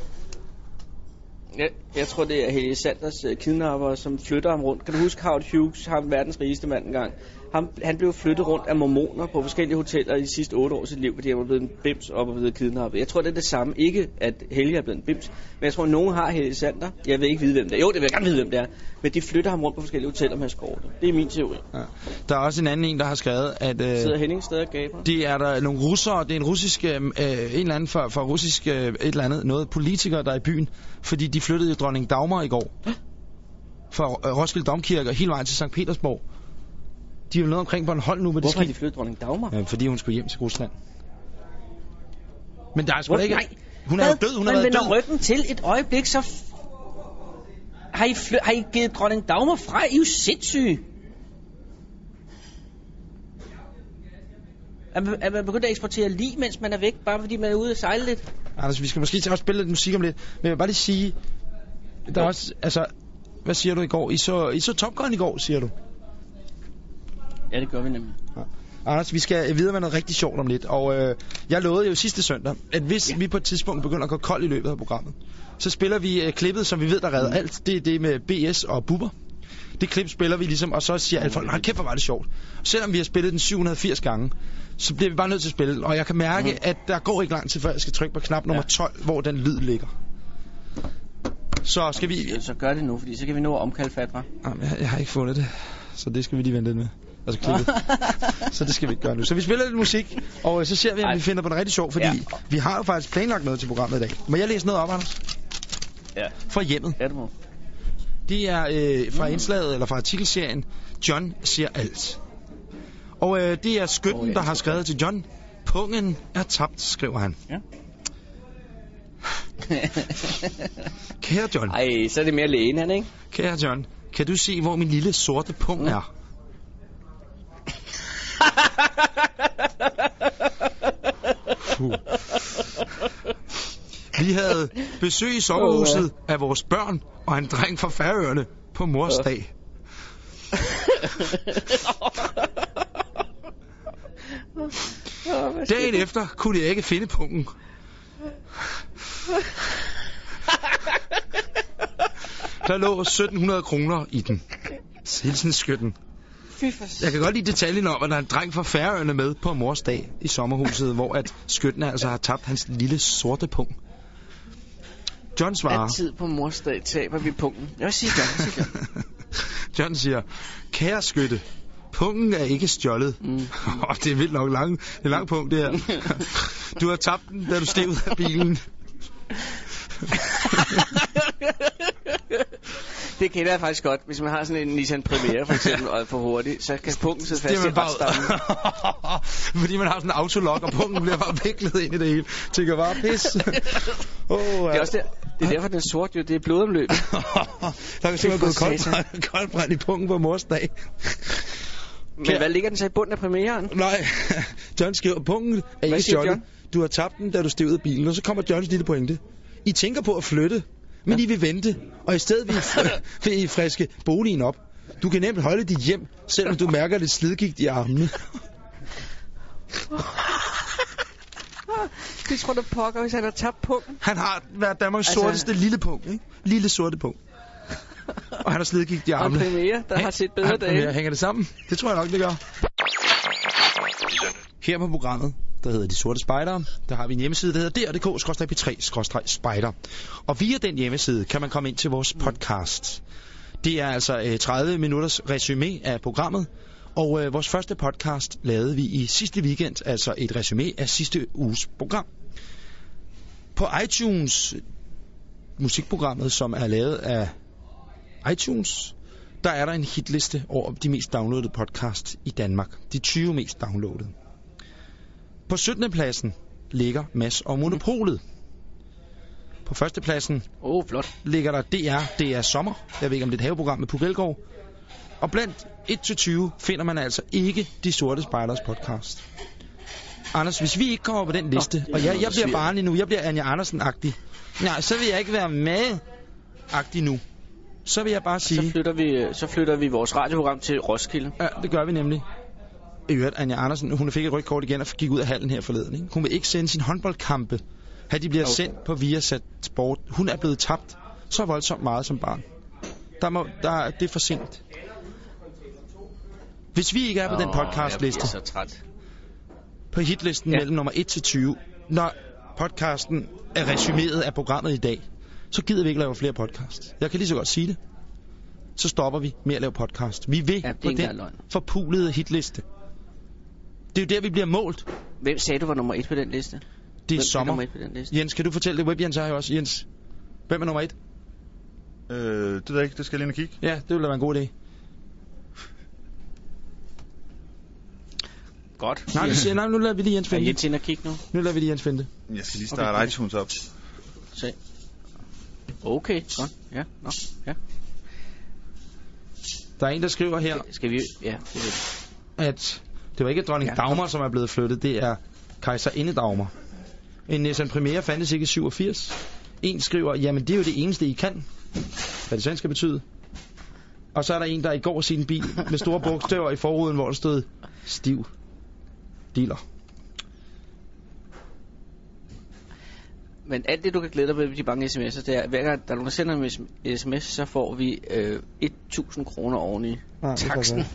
jeg, jeg tror, det er Helge Sanders uh, kidnapper, som flytter ham rundt. Kan du huske Howard Hughes, ham verdens rigeste mand engang? Ham, han blev flyttet rundt af mormoner på forskellige hoteller i de sidste otte år af sit liv, fordi han var blevet en bims og var blevet kidnappet. Jeg tror, det er det samme. Ikke, at Helge er blevet en bims, men jeg tror, at nogen har Helge Sander. Jeg vil ikke vide, hvem det er. Jo, det vil jeg gerne vide, hvem det er. Men de flytter ham rundt på forskellige hoteller med eskorte. Det er min teori. Ja. Der er også en anden en, der har skrevet, at øh, Sidder Henning stadig og gaber? det er der nogle russere, det er en russisk, øh, en eller anden for, for russisk, øh, et eller andet, noget politikere, der er i byen, fordi de flyttede dronning Dagmar i går. Fra Roskilde Domkirke og hele vejen til St. Petersborg. De er jo noget omkring Bornholm nu, de Hvorfor har skal... de flyttet dronning Dagmar? Ja, fordi hun skulle hjem til Rusland. Men der er sgu ikke... nej. Hun er jo død, hun har Man været vender død. ryggen til et øjeblik, så... F- har, I fly- har I givet dronning Dagmar fra? I er jo sindssyge. Er man, er begyndt at eksportere lige, mens man er væk, bare fordi man er ude at sejle lidt? Anders, vi skal måske til at spille lidt musik om lidt. Men jeg vil bare lige sige... Der er også... Altså... Hvad siger du i går? I så, I så Top Gun i går, siger du? Ja, det gør vi nemlig. Anders, vi skal videre med noget rigtig sjovt om lidt. Og øh, jeg lovede jo sidste søndag, at hvis ja. vi på et tidspunkt begynder at gå kold i løbet af programmet, så spiller vi øh, klippet, som vi ved, der redder mm. alt. Det er det med BS og Bubber. Det klip spiller vi ligesom, og så siger alle folk, nej kæft, hvor var det sjovt. Selvom vi har spillet den 780 gange, så bliver vi bare nødt til at spille. Og jeg kan mærke, mm. at der går ikke lang tid, før jeg skal trykke på knap nummer Ja. 12, hvor den lyd ligger. Så skal vi... Ja, så gør det nu, fordi så kan vi nå at omkalde Fatra. Jamen, jeg, jeg har ikke fundet det, så det skal vi lige vente lidt med. Altså klippet. (laughs) så det skal vi ikke gøre nu. Så vi spiller lidt musik, og øh, så ser vi, om Ej. vi finder på noget rigtig sjovt, fordi Ja. vi har jo faktisk planlagt noget til programmet i dag. Må jeg læse noget op, Anders? Ja. Fra hjemmet. Ja, du må. Det er øh, fra Mm. indslaget, eller fra artikelserien, John siger alt. Og øh, det er skytten, ja, der har det skrevet til John. Pungen er tabt, skriver han. Ja. (laughs) Kære John, Ej, så er det mere lægen, han, ikke? kære John, kan du se, hvor min lille sorte pung Mm. er? Puh. Vi havde besøg i sommerhuset af vores børn og en dreng fra Færøerne på mors dag. Dagen efter kunne jeg ikke finde pungen. Der lå 1700 kroner i den. Hilsen skytten. Jeg kan godt lide detaljen om, at der er en dreng fra Færøerne med på mors dag i sommerhuset, hvor at skytten altså har tabt hans lille sorte pung. John svarer... Altid på morsdag taber vi punkten. Jeg vil sige John, sige John. (laughs) John siger, kære skytte, pungen er ikke stjålet. Mm. (laughs) Oh, det er vildt nok lang, det er lang punkt, det her. (laughs) Du har tabt den, da du steg ud af bilen. Det kender jeg faktisk godt. Hvis man har sådan en Nissan Premiere for eksempel, og er for hurtigt, så kan punkten sidde fast i retstammen. (laughs) Fordi man har sådan en autolok, og punkten bliver bare viklet ind i det hele. Tænker bare, pis. (laughs) Oh, Det er også der, det er derfor, den er sort jo. Det er blodomløb. (laughs) der kan simpelthen gået for koldbrand, koldbrand i punkten på mors dag. Men hvad ligger den så i bunden af premieren? Nej, John skriver, punkten er ikke stjålet. John? Du har tabt den, da du steg ud af bilen. Og så kommer Johns lille pointe. I tænker på at flytte, men I vil vente. Og i stedet vil I, (laughs) vil I friske boligen op. Du kan nemt holde dit hjem, selvom du mærker lidt slidgigt i armene. (laughs) Det tror du pokker, hvis han har tabt punkten. Han har været Danmarks Altså- sorteste lille punkt, ikke? Lille sorte punkt. Og han har slidgigt i Og en armene. premiere, der har set bedre Han- dage. Hænger det sammen? Det tror jeg nok, det gør. Her på programmet, der hedder De Sorte Spejdere, der har vi en hjemmeside, der hedder dr.dk-p3-spejder. Og via den hjemmeside kan man komme ind til vores podcast. Det er altså øh, 30 minutters resume af programmet, og øh, vores første podcast lavede vi i sidste weekend, altså et resume af sidste uges program. På iTunes, musikprogrammet, som er lavet af iTunes, der er der en hitliste over de mest downloadede podcast i Danmark. De 20 mest downloadede. På 17. pladsen ligger Mads og Monopolet. På første pladsen Åh, oh, flot. ligger der DR, det er sommer. Jeg ved ikke, om det er et haveprogram med Puk Elgård. Og blandt 1-20 finder man altså ikke De Sorte Spejders podcast. Anders, hvis vi ikke kommer på den liste, er og jeg, jeg bliver barnlig nu, jeg bliver Anja Andersen-agtig, nej, så vil jeg ikke være med-agtig nu. Så vil jeg bare Så sige, flytter, vi, så flytter vi vores radioprogram til Roskilde. ja, det gør vi nemlig. I øvrigt, Anja Andersen, hun fik et rygkort igen og gik ud af hallen her forleden. Ikke? Hun vil ikke sende sin håndboldkampe, at de bliver Okay. sendt på Viasat Sport. Hun er blevet tabt så voldsomt meget som barn. Der må, der, det er for sent. Hvis vi ikke er på den Åh, Jeg podcastliste, bliver så træt. på hitlisten Ja. mellem nummer 1 til 20, når podcasten er resumeret af programmet i dag, så gider vi ikke lave flere podcasts. Jeg kan lige så godt sige det. Så stopper vi med at lave podcast. Vi vil Ja, på den forpulede hitliste. Det er jo der, vi bliver målt. Hvem sagde du var nummer et på den liste? Det er Hvem sommer. nummer et på den liste? Jens, kan du fortælle det? Web Jens er jo også. Jens, hvem er nummer 1? Øh, det ved jeg ikke, det skal jeg lige kigge. Ja, det ville da være en god idé. Godt. Nej, vi siger, nej, nu lader vi lige Jens Er finde det. Jens ind og kigge nu? Nu lader vi lige Jens finde det. Jeg skal lige starte okay. iTunes op. Se. Okay, godt. Ja, nå, ja. Der er en, der skriver her, Skal vi... Ja, det er at det var ikke dronning Ja. Dagmar, som er blevet flyttet. Det er kejserinde Dagmar. En Nissan Premiere fandtes ikke i 87. En skriver, jamen det er jo det eneste, I kan. Hvad det så end skal betyde. Og så er der en, der i går sin bil med store bogstaver i forruden, hvor der stod stiv dealer. Men alt det, du kan glæde dig ved med de mange sms'er, det er, hver gang der er nogen, der sender en sm- sms, så får vi øh, 1.000 kroner oveni Nej, det kan taksten. være.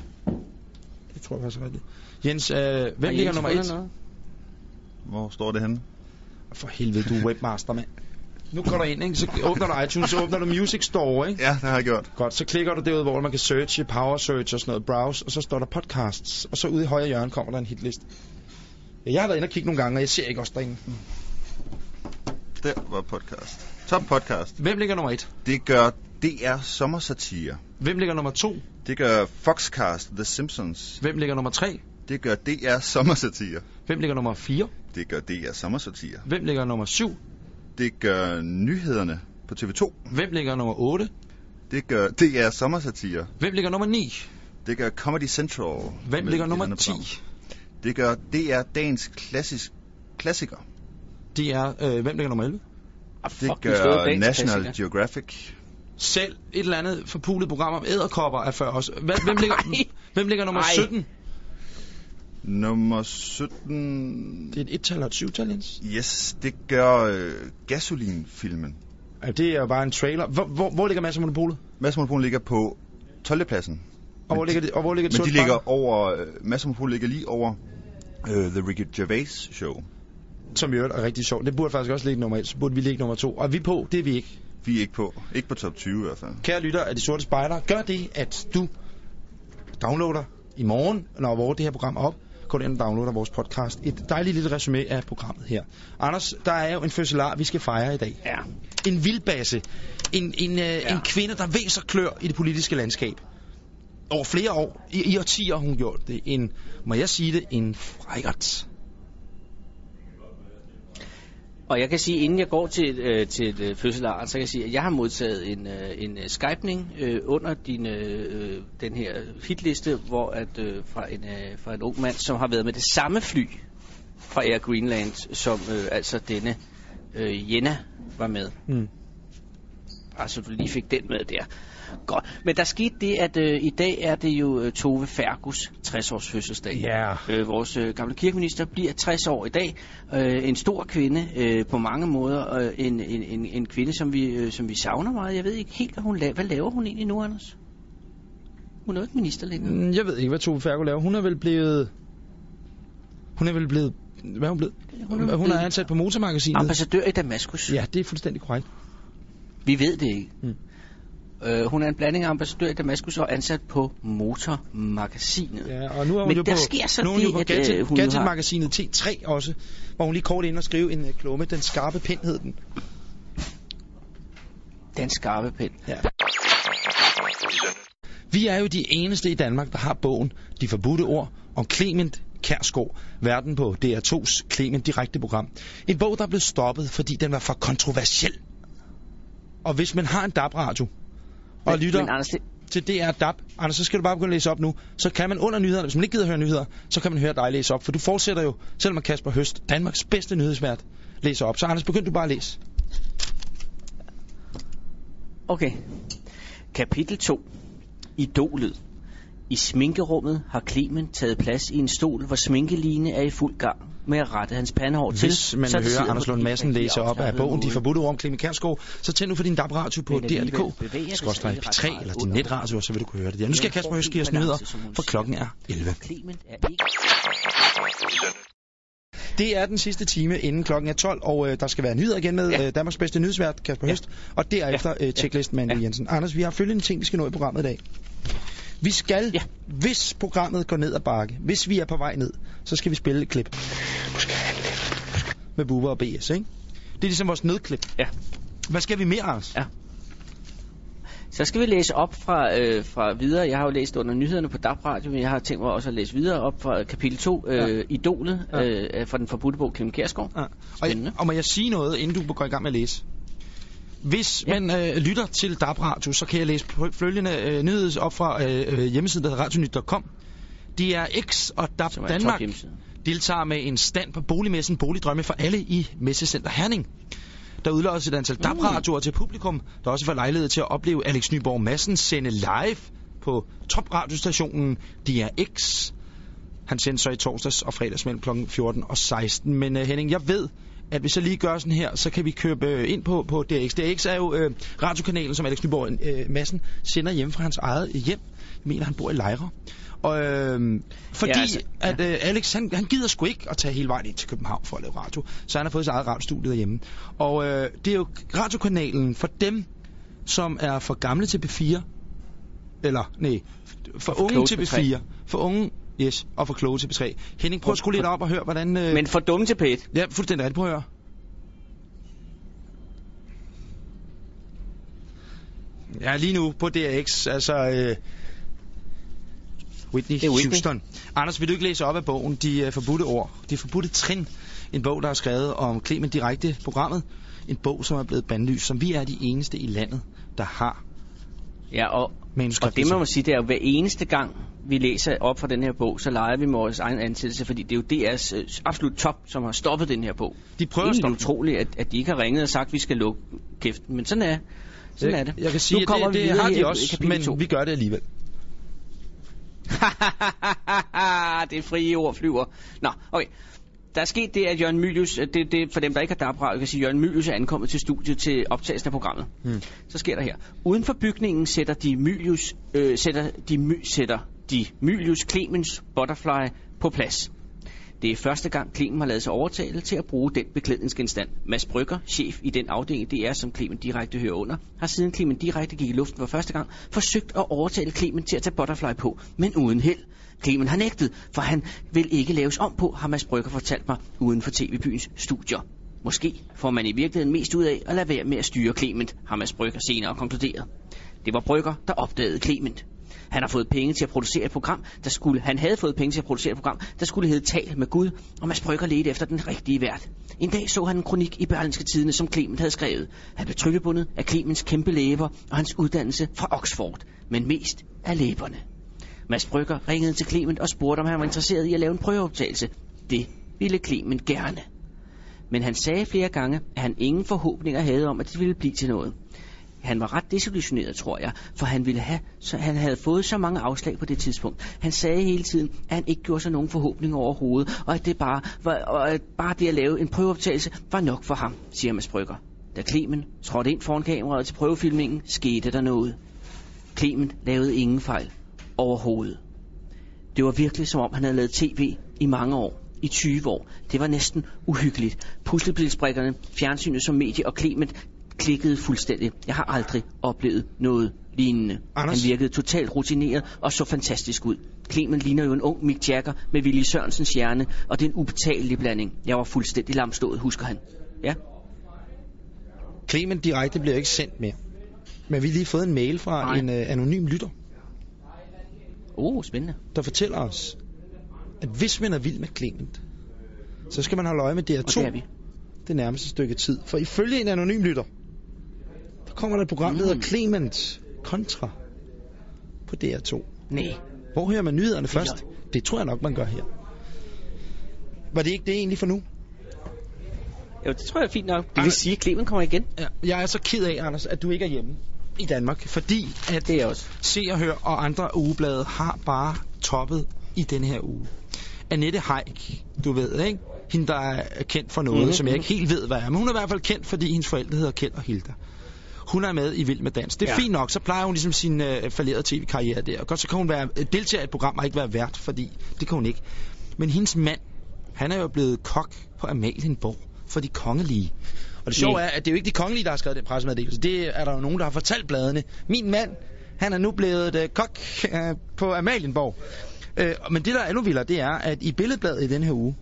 Det tror jeg faktisk rigtigt. Jens, øh, hvem Har ligger Jens nummer fundet et? noget? Hvor står det henne? For helvede, du er webmaster, mand. Nu går du ind, ikke? så åbner du iTunes, så åbner du Music Store, ikke? Ja, det har jeg gjort. Godt, så klikker du derud, hvor man kan searche, power search og sådan noget, browse, og så står der podcasts, og så ude i højre hjørne kommer der en hitliste. Ja, jeg har været inde og kigge nogle gange, og jeg ser ikke også derinde. Der var podcast. Top podcast. Hvem ligger nummer et? Det gør DR Sommersatire. Hvem ligger nummer to? Det gør Foxcast The Simpsons. Hvem ligger nummer tre? Det gør DR Sommersatire. Hvem ligger nummer fire? Det gør DR Sommersatire. Hvem ligger nummer syv? Det gør Nyhederne på TV2. Hvem ligger nummer 8? Det gør DR Sommersatire. Hvem ligger nummer 9? Det gør Comedy Central. Hvem ligger nummer andet 10? program. Det gør DR Dagens klassisk klassiker. De er, øh, hvem ligger nummer 11? Ah, Det gør National klassiker. Geographic. Selv et eller andet forpulet program om æderkopper er før os. Hvem, hvem, ligger, (laughs) hvem ligger nummer Ej. 17? Nummer 17... Det er et et-tal og et syvtal, Jens. Yes, det gør øh, Gasolinfilmen. Ja, det er jo bare en trailer. Hvor, hvor, hvor ligger Mads Monopolet? Mads Monopol ligger på 12. pladsen. Og hvor ligger det? Og hvor ligger Men de ligger Spejder? over... Øh, Mads Monopol ligger lige over øh, The Ricky Gervais Show. Som i øvrigt er rigtig sjovt. Det burde faktisk også ligge nummer 1. Så burde vi ligge nummer 2. Og er vi på? Det er vi ikke. Vi er ikke på. Ikke på top 20 i hvert fald. Kære lytter af De Sorte Spejder, gør det, at du downloader i morgen, når vores det her program er op, gå ind og downloader vores podcast. Et dejligt lille resume af programmet her. Anders, der er jo en fødselar, vi skal fejre i dag. Ja. En vildbasse. En, en, øh, ja. en kvinde, der væser klør i det politiske landskab. Over flere år. I, i årtier har hun gjort det. En, må jeg sige det, en frækkert. Og jeg kan sige, inden jeg går til, øh, til et øh, fødselar, så kan jeg sige, at jeg har modtaget en, øh, en øh, skypning øh, under din, øh, øh, den her hitliste, hvor at, øh, fra, en, øh, fra en ung mand, som har været med det samme fly fra Air Greenland, som øh, altså denne øh, Jenna var med. Mm. Altså, du lige fik den med der. Godt. Men der skete det, at øh, i dag er det jo øh, Tove Fergus 60-års fødselsdag. Ja. Øh, vores øh, gamle kirkeminister bliver 60 år i dag. Øh, en stor kvinde øh, på mange måder. Øh, en, en, en, en kvinde, som vi, øh, som vi savner meget. Jeg ved ikke helt, hvad hun laver. Hvad laver hun egentlig nu, Anders? Hun er jo ikke minister længere. Mm, Jeg ved ikke, hvad Tove Fergo laver. Hun er vel blevet... Hun er vel blevet... Hvad er hun blevet? Hun er Hun er ansat på motormagasinet. Ambassadør i Damaskus. Ja, det er fuldstændig korrekt. Vi ved det ikke. Mm. Øh, hun er en blanding af ambassadør i Damaskus og ansat på Motormagasinet. Ja, og nu er hun Men jo der på, sker så nu det, på at, Gadget, øh, hun Gadget magasinet T3 også, hvor hun lige kort ind og skrive en uh, klumme, den skarpe pind hed den. Den skarpe pind. Ja. Vi er jo de eneste i Danmark, der har bogen De Forbudte Ord om Clement Kærsgaard, verden på DR2's Clement direkte program. En bog, der blev stoppet, fordi den var for kontroversiel. Og hvis man har en DAB-radio, og Men, lytter... men Anders, det, til DR DAB. Anders, så skal du bare begynde at læse op nu. Så kan man under nyhederne, hvis man ikke gider høre nyheder, så kan man høre dig læse op. For du fortsætter jo, selvom man Kasper Høst, Danmarks bedste nyhedsvært, læser op. Så Anders, begynd du bare at læse. Okay. Kapitel 2. Idolet. I sminkerummet har Clement taget plads i en stol, hvor sminkeline er i fuld gang med at rette hans pandehår til. Hvis man vil høre Anders Lund Madsen læse op af bogen De. Forbudte Ord om Clement Kjærsgaard, så tænd nu for din DAB-radio på DR.dk, skråstrej stadig ret P3 meget eller din netradio, og så vil du kunne høre det der. Nu skal Kasper en give os nyheder, for klokken er 11. Clement er ikke Det er den sidste time inden klokken er 12, og øh, der skal være nyheder igen med Ja. øh, Danmarks bedste nyhedsvært, Kasper Ja. Høst, og derefter øh, checklisten med Ja. Jensen. Anders, vi har følgende ting, vi skal nå i programmet i dag. Vi skal, Ja. hvis programmet går ned ad bakke, hvis vi er på vej ned, så skal vi spille et klip. Med Bubber og BS, ikke? Det er ligesom vores nødklip. Ja. Hvad skal vi mere, Anders? Ja. Så skal vi læse op fra, øh, fra videre. Jeg har jo læst under nyhederne på DAB Radio, men jeg har tænkt mig også at læse videre op fra kapitel 2, øh, Ja. Idolet, Ja. øh, fra den forbudte bog Clement Kjærsgaard. Ja. Og, Spændende. og må jeg sige noget, inden du går i gang med at læse? Hvis Ja. man øh, lytter til DAB Radio, så kan jeg læse følgende øh, nyheds op fra øh, øh, hjemmesiden, der hedder radionyt.com. DRX og DAB Som er Danmark. Deltager med en stand på boligmessen Boligdrømme for alle i Messecenter Herning. Der udløses et antal DAB-radioer til publikum, der også får lejlighed til at opleve Alex Nyborg Madsen sende live på topradiostationen DRX. Han sendte så i torsdags og fredags mellem kl. 14 og 16. Men uh, Henning, jeg ved, at hvis jeg lige gør sådan her, så kan vi købe øh, ind på, på DRX. DRX er jo øh, radiokanalen, som Alex Nyborg øh, Madsen sender hjem fra hans eget hjem. Jeg mener, han bor i Lejre. Og, øh, fordi Ja, ja, altså, altså, at øh, Alex, han, han gider sgu ikke at tage hele vejen ind til København for at lave radio. Så han har fået sit eget radiostudie derhjemme. Og øh, det er jo radiokanalen for dem, som er for gamle til B4. Eller, nej, for, for unge til til B4. For unge, yes, og for kloge til B3. Henning, prøv at skrue lidt op og høre, hvordan... Øh, Men for dumme til P1. Ja, fuldstændig rigtigt. Prøv at høre. Ja, lige nu på DRX, altså... Øh, Whitney, Det er Whitney. Houston. Anders, vil du ikke læse op af bogen De uh, forbudte ord? De forbudte trin. En bog, der er skrevet om Clement direkte programmet. En bog, som er blevet bandlyst, som vi er de eneste i landet, der har Ja, og, og det man må sige, det er jo hver eneste gang, vi læser op fra den her bog, så leger vi med vores egen ansættelse, fordi det er jo DR's øh, absolut top, som har stoppet den her bog. De prøver Egentlig stoppe utroligt, at, at de ikke har ringet og sagt, at vi skal lukke kæften, men sådan er, sådan er det. Jeg kan sige, nu kommer det, vi det har de også, men to. vi gør det alligevel. (laughs) det frie ord flyver. Nå, okay. Der er sket det, at Jørgen Mylius, det, det for dem, der ikke har DAB-radio, kan sige, at Jørgen Mylius er ankommet til studiet til optagelsen af programmet. Hmm. Så sker der her. Uden for bygningen sætter de Mylius, øh, sætter de, my, sætter de Mylius Clemens Butterfly på plads. Det er første gang, Clemen har lavet sig overtale til at bruge den beklædningsgenstand. Mads Brygger, chef i den afdeling det er, som Clemen direkte hører under, har siden Clemen direkte gik i luften for første gang, forsøgt at overtale Clemen til at tage Butterfly på, men uden held. Clemen har nægtet, for han vil ikke laves om på, har Mads Brygger fortalt mig uden for TV-byens studier. Måske får man i virkeligheden mest ud af at lade være med at styre Clement, har Mads Brygger senere konkluderet. Det var Brygger, der opdagede Clement. Han har fået penge til at producere et program, der skulle, han havde fået penge til at producere et program, der skulle hedde Tal med Gud, og Mads Brygger ledte efter den rigtige vært. En dag så han en kronik i Berlinske Tidene, som Clement havde skrevet. Han blev tryllebundet af Clemens kæmpe læber og hans uddannelse fra Oxford, men mest af læberne. Mads Brygger ringede til Clement og spurgte, om han var interesseret i at lave en prøveoptagelse. Det ville Clement gerne. Men han sagde flere gange, at han ingen forhåbninger havde om, at det ville blive til noget. Han var ret desillusioneret, tror jeg, for han ville have, så han havde fået så mange afslag på det tidspunkt. Han sagde hele tiden, at han ikke gjorde sig nogen forhåbninger overhovedet, og at det bare, var, og at bare det at lave en prøveoptagelse var nok for ham, siger Mads Brygger. Da Clemen trådte ind foran kameraet til prøvefilmingen, skete der noget. Klemen lavede ingen fejl overhovedet. Det var virkelig som om han havde lavet tv i mange år. I 20 år. Det var næsten uhyggeligt. Puslespilsbrikkerne, fjernsynet som medie og Clement klikkede fuldstændig. Jeg har aldrig oplevet noget lignende. Anders? Han virkede totalt rutineret og så fantastisk ud. Clement ligner jo en ung Mick Jagger med Willy Sørensens hjerne, og det er en ubetalelig blanding. Jeg var fuldstændig lamstået, husker han. Ja, Clement direkte bliver ikke sendt mere. Men vi har lige fået en mail fra Nej. en øh, anonym lytter, oh, spændende. der fortæller os, at hvis man er vild med Clement, så skal man holde øje med Og det er DR2 vi. det nærmeste stykke tid. For ifølge en anonym lytter, kommer der et program, der Mm. hedder Clement Contra. på DR2. Nej. Hvor hører man nyhederne først? Det tror jeg nok, man gør her. Var det ikke det egentlig for nu? Jo, det tror jeg er fint nok. Det vil sige, at Clemen kommer igen. Ja, jeg er så ked af, Anders, at du ikke er hjemme i Danmark, fordi at Det er jeg også. Se og Hør og andre ugeblade har bare toppet i denne her uge. Annette Haik, du ved, ikke? Hende, der er kendt for noget, Mhm, mm-hmm. som jeg ikke helt ved, hvad er. Men hun er i hvert fald kendt, fordi hendes forældre hedder Kjeld og Hilda. Hun er med i Vild med Dans. Det er Ja. fint nok, så plejer hun ligesom sin øh, falderede tv-karriere der. Og godt, så kan hun være deltager i et program og ikke være vært, fordi det kan hun ikke. Men hendes mand, han er jo blevet kok på Amalienborg for de kongelige. Og det sjove er, at det er jo ikke de kongelige, der har skrevet den pressemeddelelse. Det er der jo nogen, der har fortalt bladene. Min mand, han er nu blevet øh, kok øh, på Amalienborg. Øh, men det, der er endnu vildere, det er, at i billedbladet i den her uge,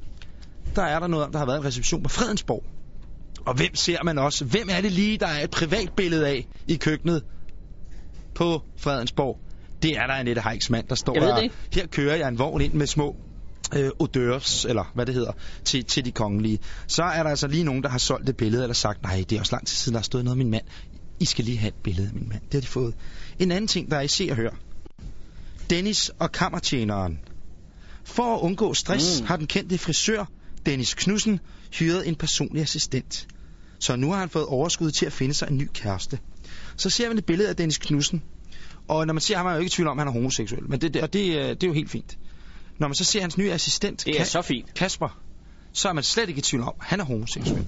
der er der noget om, der har været en reception på Fredensborg. Og hvem ser man også? Hvem er det lige, der er et privat billede af i køkkenet på Fredensborg? Det er der Annette Heiks mand, der står der. Her kører jeg en vogn ind med små øh, odørs, eller hvad det hedder, til, til de kongelige. Så er der altså lige nogen, der har solgt det billede, eller sagt, nej, det er også lang tid siden, der har stået noget af min mand. I skal lige have et billede af min mand. Det har de fået. En anden ting, der er i se og hør. Dennis og kammertjeneren. For at undgå stress, mm. har den kendte frisør, Dennis Knudsen, hyret en personlig assistent. Så nu har han fået overskud til at finde sig en ny kæreste. Så ser man et billede af Dennis Knudsen, og når man ser ham, er man jo ikke i tvivl om, at han er homoseksuel. Men det, det, og det, øh, det er jo helt fint. Når man så ser hans nye assistent, Det er Ka- så fint. Kasper, så er man slet ikke i tvivl om, at han er homoseksuel.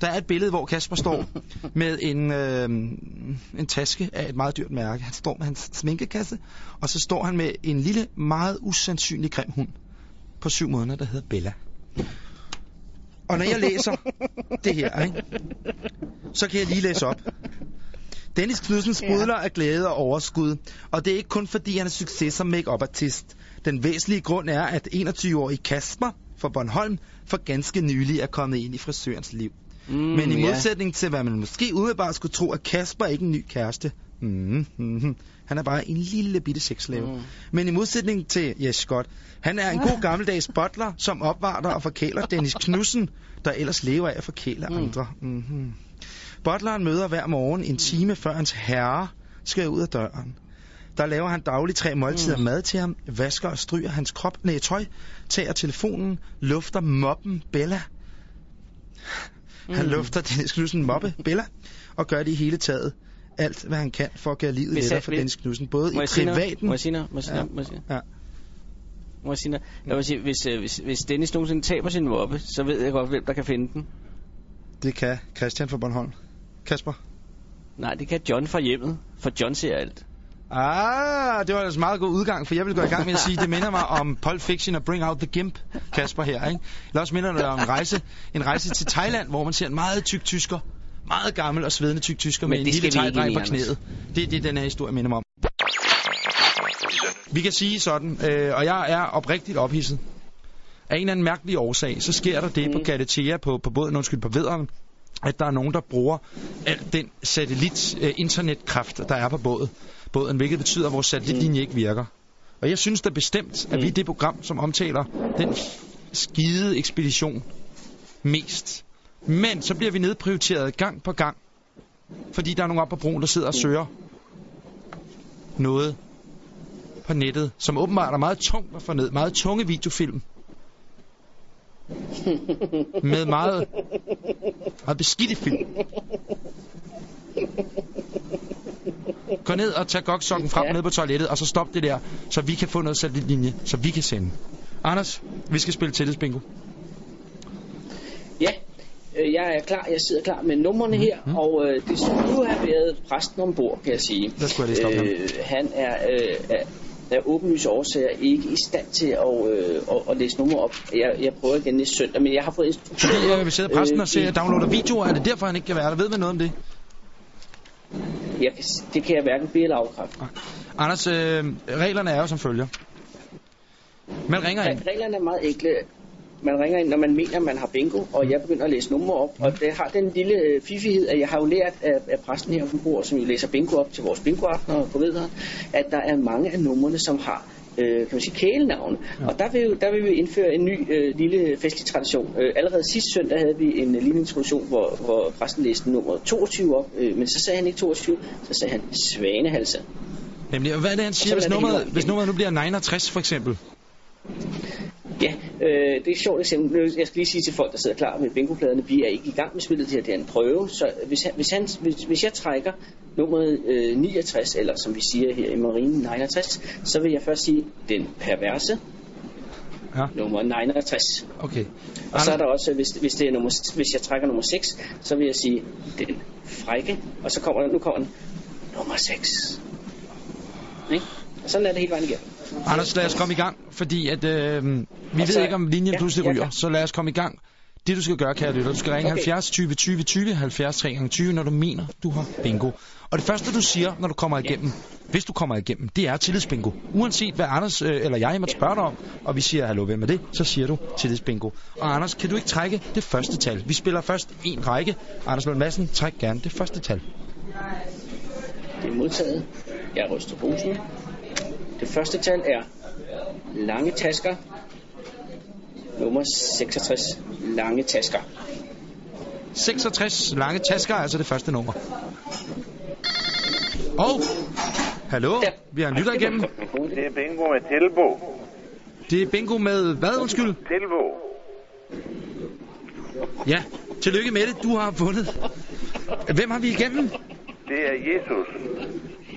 Der er et billede, hvor Kasper står med en, øh, en taske af et meget dyrt mærke. Han står med hans sminkekasse, og så står han med en lille, meget usandsynlig grim hund på syv måneder, der hedder Bella. Og når jeg læser det her, ikke, så kan jeg lige læse op. Dennis Knudsen sprudler af glæde og overskud, og det er ikke kun fordi han er succes som make artist Den væsentlige grund er, at 21-årige Kasper fra Bornholm for ganske nylig er kommet ind i frisørens liv. Mm, Men i ja. modsætning til, hvad man måske umiddelbart skulle tro, at Kasper ikke en ny kæreste. Mm, mm, han er bare en lille bitte sexslave. Mm. Men i modsætning til Jes Scott, han er en god gammeldags butler, som opvarter og forkæler Dennis Knudsen, der ellers lever af at forkæle Mm. andre. Mm-hmm. Butleren møder hver morgen en time før hans herre skal ud af døren. Der laver han dagligt tre måltider Mm. mad til ham, vasker og stryger hans krop, nej, tøj, tager telefonen, lufter moppen Bella. Han Mm. lufter Dennis Knudsen mobbe Bella, og gør det i hele taget alt, hvad han kan for at gøre livet lettere for Dennis Knudsen, både i privaten... Må jeg sige noget? Må jeg sige Ja. noget? Må jeg sige noget? Må jeg sige noget? Jeg vil sige, hvis, øh, hvis, hvis Dennis nogensinde taber sin moppe, så ved jeg godt, hvem der kan finde den. Det kan Christian fra Bornholm. Kasper? Nej, det kan John fra hjemmet, for John ser alt. Ah, det var altså meget god udgang, for jeg vil gå i gang med at sige, det minder mig om (laughs) Pulp Fiction og Bring Out the Gimp, Kasper her, ikke? Eller også minder det om en rejse, en rejse til Thailand, hvor man ser en meget tyk tysker, meget gammel og svedende tyk tysker med en lille tegdreng på knæet. Det er det, den her historie minder mig om. Vi kan sige sådan, øh, og jeg er oprigtigt ophidset. Af en eller anden mærkelig årsag, så sker der det på Mm. Galatea, på, på båden, undskyld, på vederen, at der er nogen, der bruger al den satellit-internetkraft, der er på båden, båden, hvilket betyder, at vores satellitlinje ikke virker. Og jeg synes da bestemt, at vi er det program, som omtaler den skide ekspedition mest. Men så bliver vi nedprioriteret gang på gang, fordi der er nogen oppe på broen, der sidder og søger noget på nettet, som åbenbart er meget tungt at få ned. Meget tunge videofilm. Med meget, meget beskidte film. Gå ned og tag goksokken frem Ja. ned på toilettet, og så stop det der, så vi kan få noget satellitlinje, så vi kan sende. Anders, vi skal spille tillidsbingo. Ja, øh, jeg er klar. Jeg sidder klar med numrene her, Mhm. og øh, det skulle have været præsten ombord, kan jeg sige. Der skulle jeg lige øh, Han er øh, af, af åbenlyse årsager ikke i stand til at, øh, at, at læse numre op. Jeg, jeg prøver igen næste søndag, men jeg har fået instruktioner. Jeg vil sidde præsten og øh, at downloader videoer. Er det derfor, han ikke kan være der? Ved man noget om det? jeg, det kan jeg hverken bede eller afkræfte. Anders, øh, reglerne er jo som følger. Man ringer ind. Reglerne er meget enkle. Man ringer ind, når man mener, man har bingo, og jeg begynder at læse numre op. Og det har den lille øh, fifighed, at jeg har jo lært af, af præsten her ombord, som jo læser bingo op til vores bingoaftener på vederen, at der er mange af numrene, som har øh, kan man sige, kælenavne. Ja. Og der vil, jo- der vil vi indføre en ny øh, lille festlig tradition. Øh, allerede sidste søndag havde vi en øh, lille introduktion, hvor, hvor præsten læste nummer 22 op, øh, men så sagde han ikke 22, så sagde han Svanehalse. Nemlig, og hvad er det, han siger, hvis nummeret, hvis nummeret nu bliver 69 for eksempel? Ja, øh, det er sjovt eksempel. Jeg skal lige sige til folk, der sidder klar med bingopladerne, vi er ikke i gang med spillet det her, det er en prøve. Så hvis, han, hvis, han, hvis, hvis jeg trækker nummeret øh, 69, eller som vi siger her i marinen 69, så vil jeg først sige den perverse, Ja. nummer 69. Okay. Og så er der også, hvis, hvis, det er nummer, hvis jeg trækker nummer 6, så vil jeg sige den frække, og så kommer der, nu kommer den, nummer 6. Ikke? Og sådan er det hele vejen igennem. Anders, lad os komme i gang, fordi at, øh, vi Og ved ikke, om linjen ja, pludselig ja, ryger, klar. så lad os komme i gang. Det du skal gøre, kære lytter, du skal ringe Okay. 70 20 20 20, 70 3 gange 20, når du mener, du har bingo. Og det første, du siger, når du kommer igennem, hvis du kommer igennem, det er tillidsbingo. Uanset hvad Anders øh, eller jeg måtte spørge dig om, og vi siger, hallo, hvem er det? Så siger du tillidsbingo. Og Anders, kan du ikke trække det første tal? Vi spiller først en række. Anders Lund Madsen, træk gerne det første tal. Det er modtaget. Jeg ryster posen. Det første tal er lange tasker. Nummer 66. Lange tasker. 66 lange tasker er altså det første nummer. Og, hallo, Der. vi har en lytter igennem. Det er bingo med Tilbo. Det er bingo med hvad, undskyld? Tilbo. Ja, tillykke med det. Du har vundet. Hvem har vi igennem? Det er Jesus.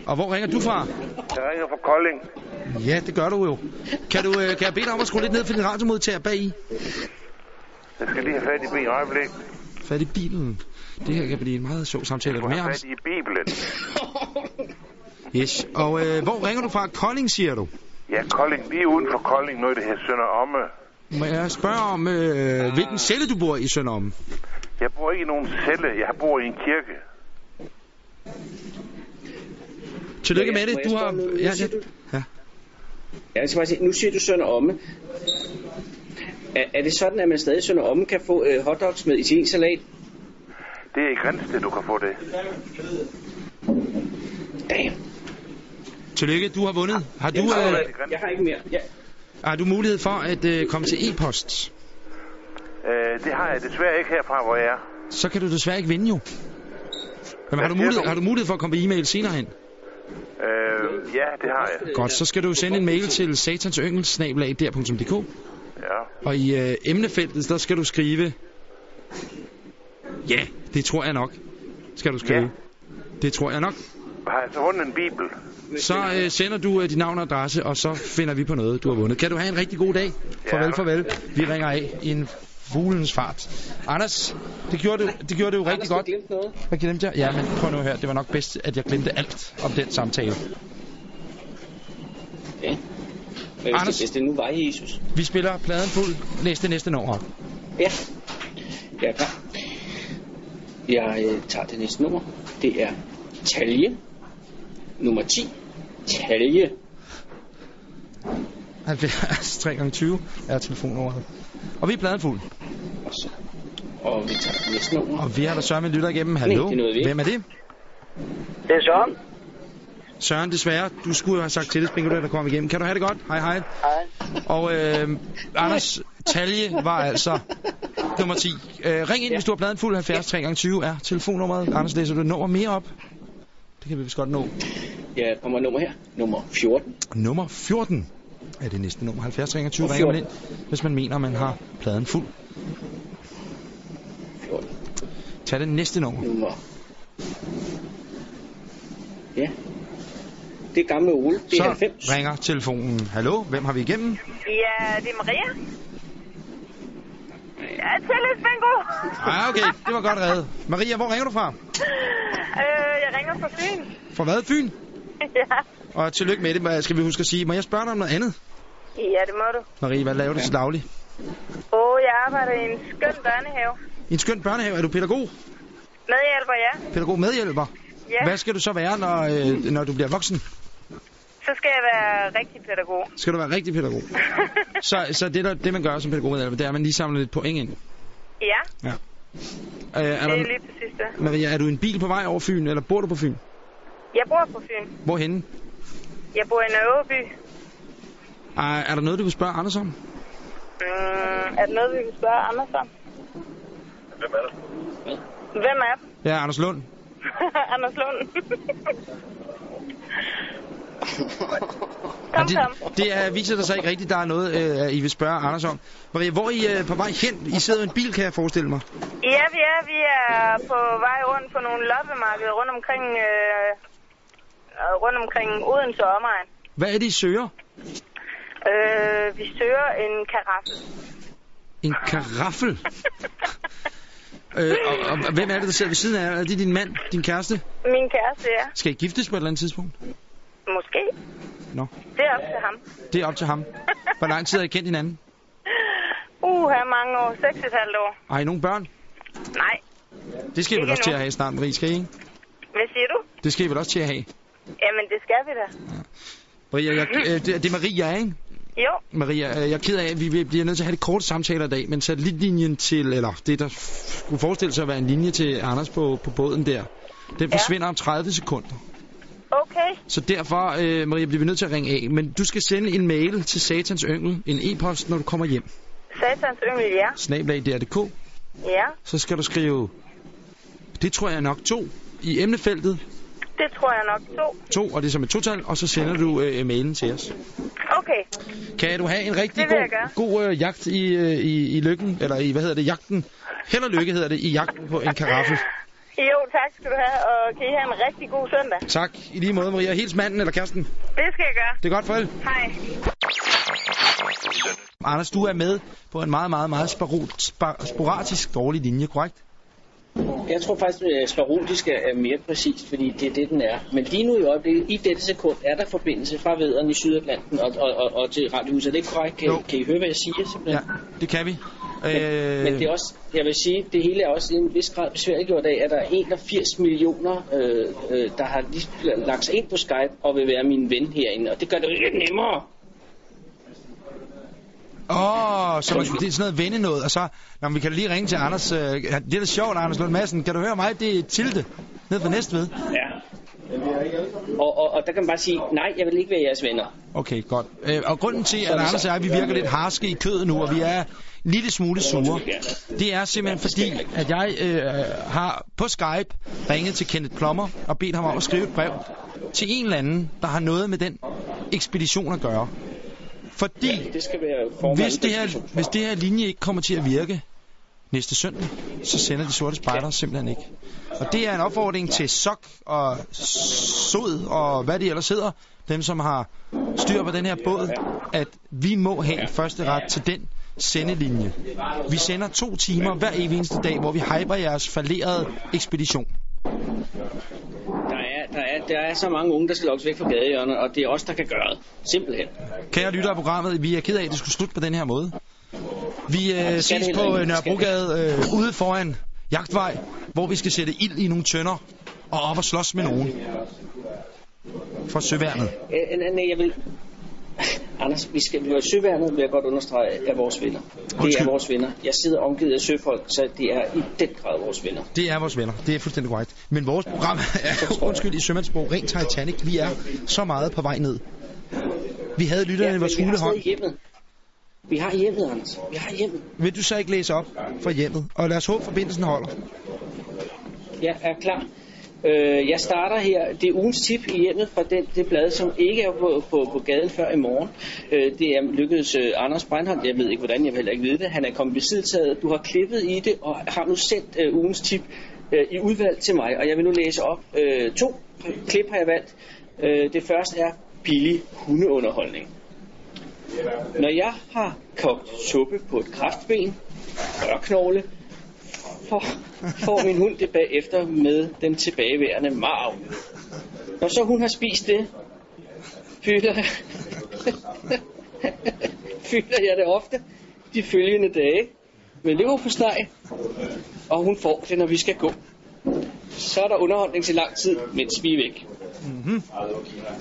Og hvor ringer du fra? Jeg ringer fra Kolding. Ja, det gør du jo. Kan, du, øh, kan jeg bede dig om at skrue lidt ned for din radiomodtager bag i? Jeg skal lige have fat i bilen. Øjeblik. Fat i bilen. Det her kan blive en meget sjov samtale. Du har med, fat i Bibelen. (laughs) Yes. Og øh, hvor ringer du fra? Kolding, siger du? Ja, Kolding. Lige uden for Kolding, noget det her Sønder Omme. Må jeg spørge om, øh, hvilken celle du bor i Sønderom? Jeg bor ikke i nogen celle. Jeg bor i en kirke. Tillykke Må jeg- med det. jeg Du har... Ja, Nu siger ja. du- ja. Ja, jeg skal bare sige, nu siger du Sønder Omme. Er, er det sådan, at man stadig i Sønder Omme kan få øh, hotdogs med italiensalat? Det er i Grænsted, du kan få det. Damn. Tillykke, du har vundet. Har du, så er øh, Jeg har ikke mere. Ja. har du mulighed for at øh, komme til e-post? Øh, det har jeg desværre ikke herfra, hvor jeg er. Så kan du desværre ikke vinde jo. Men har du, mulighed, har du mulighed for at komme på e-mail senere hen? Øh, ja, det har jeg. Godt, så skal du sende en mail til satansyngel.dk Ja. Og i øh, emnefeltet, der skal du skrive... Ja, det tror jeg nok. Skal du skrive. Ja. Det tror jeg nok. Har jeg så vundet en bibel? Så øh, sender du øh, dit navn og adresse, og så finder vi på noget, du har vundet. Kan du have en rigtig god dag? Farvel, farvel. Vi ringer af i en fuglens fart. Anders, det gjorde du, det gjorde du jo rigtig Anders, har godt. glemt noget. Hvad glemte jeg? Ja, men prøv nu her. Det var nok bedst, at jeg glemte alt om den samtale. Ja. Men hvis, Anders. det, hvis det nu var Jesus. Vi spiller pladen fuld. Næste, næste nummer op. Ja. Er klar. Jeg øh, tager det næste nummer. Det er talje. Nummer 10. Talje. 70 3 gange 20 er telefonnummeret. Og vi er pladen fuld. Og, vi tager det næste nummer. Og vi har da Søren, lytter igennem. Hallo? Nej, det. Hvem er det? Det er Søren. Søren, desværre. Du skulle have sagt til det, Bingo, der kom igennem. Kan du have det godt? Hej, hej. Hej. Og øh, Anders Talje var altså nummer 10. Øh, ring ind, hvis du har pladen fuld. 70 3 gange 20 er telefonnummeret. Anders, læser du et nummer mere op? Det kan vi vist godt nå. Ja, kommer nummer her. Nummer 14. Nummer 14 er det næste nummer. 70 3 gange 20 Og ringer man 14. ind, hvis man mener, man har pladen fuld. 14. Tag det næste nummer. Nummer. Ja. Det er gamle Ole. Det er Så 90. ringer telefonen. Hallo, hvem har vi igennem? Ja, det er Maria. Ja, tillids, bingo. Ah, okay, det var godt reddet. Maria, hvor ringer du fra? Øh, jeg ringer fra Fyn. Fra hvad, Fyn? ja. Og tillykke med det, skal vi huske at sige. Må jeg spørge dig om noget andet? ja, det må du. Marie, hvad laver du til daglig? Åh, oh, jeg arbejder i en skøn børnehave. I en skøn børnehave. Er du pædagog? Medhjælper, ja. Pædagog medhjælper? Ja, Hvad skal du så være, når, øh, når du bliver voksen? så skal jeg være rigtig pædagog. Skal du være rigtig pædagog? (laughs) Så, så det, der, det, man gør som pædagog det er, at man lige samler lidt point ind. ja, Øh, er det er der, lige præcis det. Maria, er du en bil på vej over Fyn, eller bor du på Fyn? Jeg bor på Fyn. Hvorhenne? Jeg bor i Nørreby. Er, er der noget, du vil spørge Anders om? Mm, er det noget, vi vil spørge Anders om? Hvem er det? Hvem er det? Ja, Anders Lund. (laughs) Anders Lund. Kom, det, kom. det er, viser der sig ikke rigtigt, der er noget, øh, I vil spørge Anders om. Maria, hvor er I øh, på vej hen? I sidder i en bil, kan jeg forestille mig. Ja, vi er, vi er på vej rundt på nogle loppemarkeder rundt omkring, øh, rundt omkring Odense og omegn. Hvad er det, I søger? Øh, vi søger en karaffel. En karaffel? (laughs) øh, og, og, hvem er det, der sidder ved siden af? Er det din mand, din kæreste? Min kæreste, ja. Skal I giftes på et eller andet tidspunkt? Måske. Nå, Det er op til ham. det er op til ham. Hvor lang tid har I kendt hinanden? (laughs) Uh, her mange år. 6,5 år. Har I nogle børn? Nej. Det skal I vel også til at endnu. have snart, Marie, skal I? Hvad siger du? Det skal I vel også til at have. Jamen, det skal vi da. Maria, jeg, øh, det, det er Maria, ikke? Jo. Maria, øh, jeg er ked af, at vi bliver nødt til at have det korte samtaler i dag, men satellitlinjen til, eller det, der skulle forestille sig at være en linje til Anders på, på båden der, den Ja. forsvinder om 30 sekunder. Okay. Så derfor, øh, Maria, bliver vi nødt til at ringe af. Men du skal sende en mail til Satans Yngel, en e-post, når du kommer hjem. Satans yngel, ja. Snablag.dr.dk. Ja, Så skal du skrive, det tror jeg nok to, i emnefeltet. Det tror jeg nok to. To, og det er som et total, og så sender du øh, mailen til os. Okay. Kan du have en rigtig god, god øh, jagt i, øh, i, i lykken, eller i, hvad hedder det, jagten? Held og lykke hedder det, i jagten på en karaffel. Jo, tak skal du have, og kan I have en rigtig god søndag. Tak, i lige måde, Maria. Hils manden eller kæresten. Det skal jeg gøre. Det er godt, farvel. Hej. Anders, du er med på en meget, meget, meget sporadisk dårlig linje, korrekt? Jeg tror faktisk, at sparodisk er mere præcist, fordi det er det, den er. Men lige nu i øjeblikket, i dette sekund, er der forbindelse fra Vederen i Sydatlanten og, og, og, og til Radiohuset. Er det ikke korrekt? Kan, kan I høre, hvad jeg siger? Ja, Simpelthen? det kan vi. Men, Øh, men det er også, jeg vil sige, det hele er også i en vis grad besværliggjort af, at der er 81 millioner, øh, øh, der har lige lagt sig ind på Skype og vil være min ven herinde, og det gør det jo ikke nemmere. Åh, oh, så man, det er sådan noget vende noget, og så, når vi kan lige ringe til Anders, øh, det er da sjovt, Anders Lund Madsen, kan du høre mig, det er Tilde, ned fra Næstved. Ja. Og, og, og der kan man bare sige, nej, jeg vil ikke være jeres venner. Okay, godt. Øh, og grunden til, at Anders og jeg, vi virker lidt harske i kødet nu, og vi er en lille smule sure, det er simpelthen fordi, at jeg øh, har på Skype ringet til Kenneth Plummer og bedt ham om at skrive et brev til en eller anden, der har noget med den ekspedition at gøre. Fordi Det skal være hvis det, her, hvis det her linje ikke kommer til at virke næste søndag, så sender de sorte spejder simpelthen ikke. Og det er en opfordring til SOK og SOD og hvad de ellers hedder, dem som har styr på den her båd, at vi må have første ret til den sendelinje. Vi sender to timer hver eneste dag, hvor vi hyper jeres falderede ekspedition. Der er, der, er, der er så mange unge, der skal lokkes væk fra gadehjørnet, og det er os, der kan gøre det. Simpelthen. Kære lytter af programmet, vi er ked af, at det skulle slutte på den her måde. Vi øh, skal ses på øh, Nørrebrogade øh, ude foran Jagtvej, hvor vi skal sætte ild i nogle tønder og op og slås med nogen. For søværnet. Øh, nej, nej, jeg vil... Anders, vi skal være søværnet, vil jeg godt understrege, er vores venner. Det er Undskyld. vores venner. Jeg sidder omgivet af søfolk, så det er i den grad vores venner. Det er vores venner. Det er fuldstændig korrekt. Men vores program er, undskyld i sømandsprog, rent Titanic. Vi er så meget på vej ned. Vi havde lytterne i men vores hulehånd. Vi har hjemmet, Anders. Vi har hjemmet. Vil du så ikke læse op fra hjemmet? Og lad os håbe, forbindelsen holder. Jeg er klar. Øh, jeg starter her. Det er ugens tip i hjemmet fra den, det blad, som ikke er på, på, på gaden før i morgen. Øh, det er lykkedes øh, Anders Breinholt. Jeg ved ikke, hvordan jeg vil heller ikke vide det. Han er kommet i. Du har klippet i det og har nu sendt øh, ugens tip øh, i udvalg til mig. Og jeg vil nu læse op. Øh, to klip har jeg valgt. Øh, det første er billig hundeunderholdning. Når jeg har kogt suppe på et kraftben, rørknogle, får, får min hund det bagefter med den tilbageværende marv. Når så hun har spist det, fylder, (laughs) fylder jeg det ofte de følgende dage med leverpostej, og hun får det, når vi skal gå. Så er der underholdning til lang tid, mens vi er væk. Mm-hmm.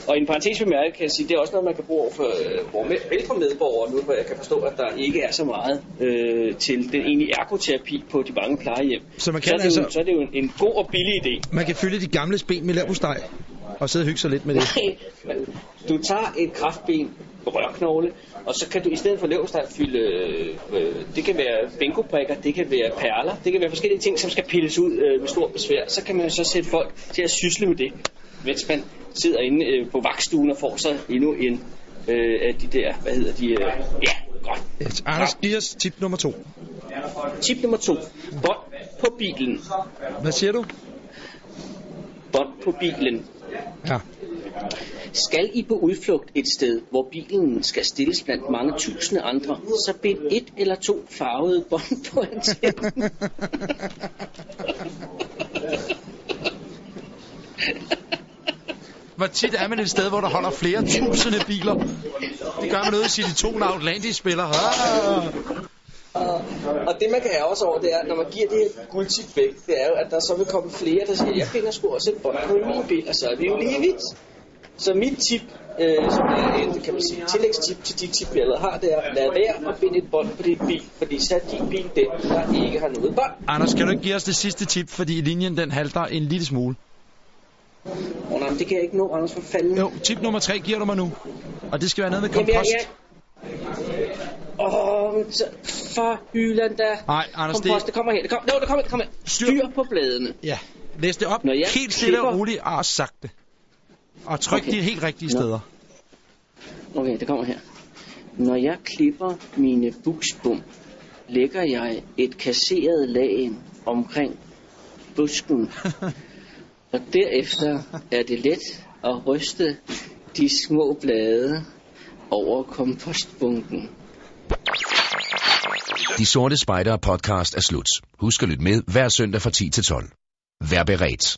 Og i en parentes bemærket kan jeg sige, det er også noget, man kan bruge over for, øh, med- ældre medborgere nu, hvor jeg kan forstå, at der ikke er så meget øh, til den egentlige ergoterapi på de mange plejehjem. Så man så, kan er det jo, altså- så er det jo en, en god og billig idé. Man kan fylde de gamle ben med leverpostej og sidde og hygge sig lidt med det. du tager et kraftben, rørknogle, og så kan du i stedet for leverpostej fylde, øh, det kan være bingobrikker, det kan være perler, det kan være forskellige ting, som skal pilles ud øh, med stor besvær. Så kan man så sætte folk til at sysle med det, mens man sidder inde øh, på vagtstuen og får sig endnu en øh, af de der, hvad hedder de, øh, ja, godt. Anders, giv os tip nummer to. Tip nummer to, bånd på bilen. Hvad siger du? Bånd på bilen. Ja. Skal I på udflugt et sted, hvor bilen skal stilles blandt mange tusinde andre, så bind et eller to farvede bånd (laughs) på antennen. Hvor tit er man et sted, hvor der holder flere tusinde biler? Det gør man ude i City 2, når Outlandish spiller. Ah! Og det man kan have også over, det er, når man giver det her guldtip væk, det er jo, at der så vil komme flere, der siger, jeg binder sgu også et bånd på min bil, og så er det jo lige vidt. Så mit tip, øh, som er et, kan man sige, tillægstip til de tip, jeg allerede har, det er, lad være at binde et bånd på din bil, fordi så er din bil den, der ikke har noget bånd. Anders, kan du ikke give os det sidste tip, fordi linjen den halter en lille smule? Åh oh, nej, det kan jeg ikke nå, Anders, for fanden. Jo, tip nummer tre giver du mig nu. Og det skal være noget med Jamen, kompost. jeg, Åh, oh, for hyland da. Nej, Anders, det- Kompost, det kommer her. Det kommer, no, det kommer, det kommer. Styr. Styr på bladene. Ja, læs det op Når jeg helt stille og roligt og sagte. Og tryk Okay. de helt rigtige Nå. steder. Okay, det kommer her. Når jeg klipper mine buksbum, lægger jeg et kasseret lag omkring busken. (laughs) og derefter er det let at ryste de små blade over kompostbunken. De Sorte Spejdere podcast er slut. Husk at lytte med hver søndag fra 10 til 12. Vær beredt.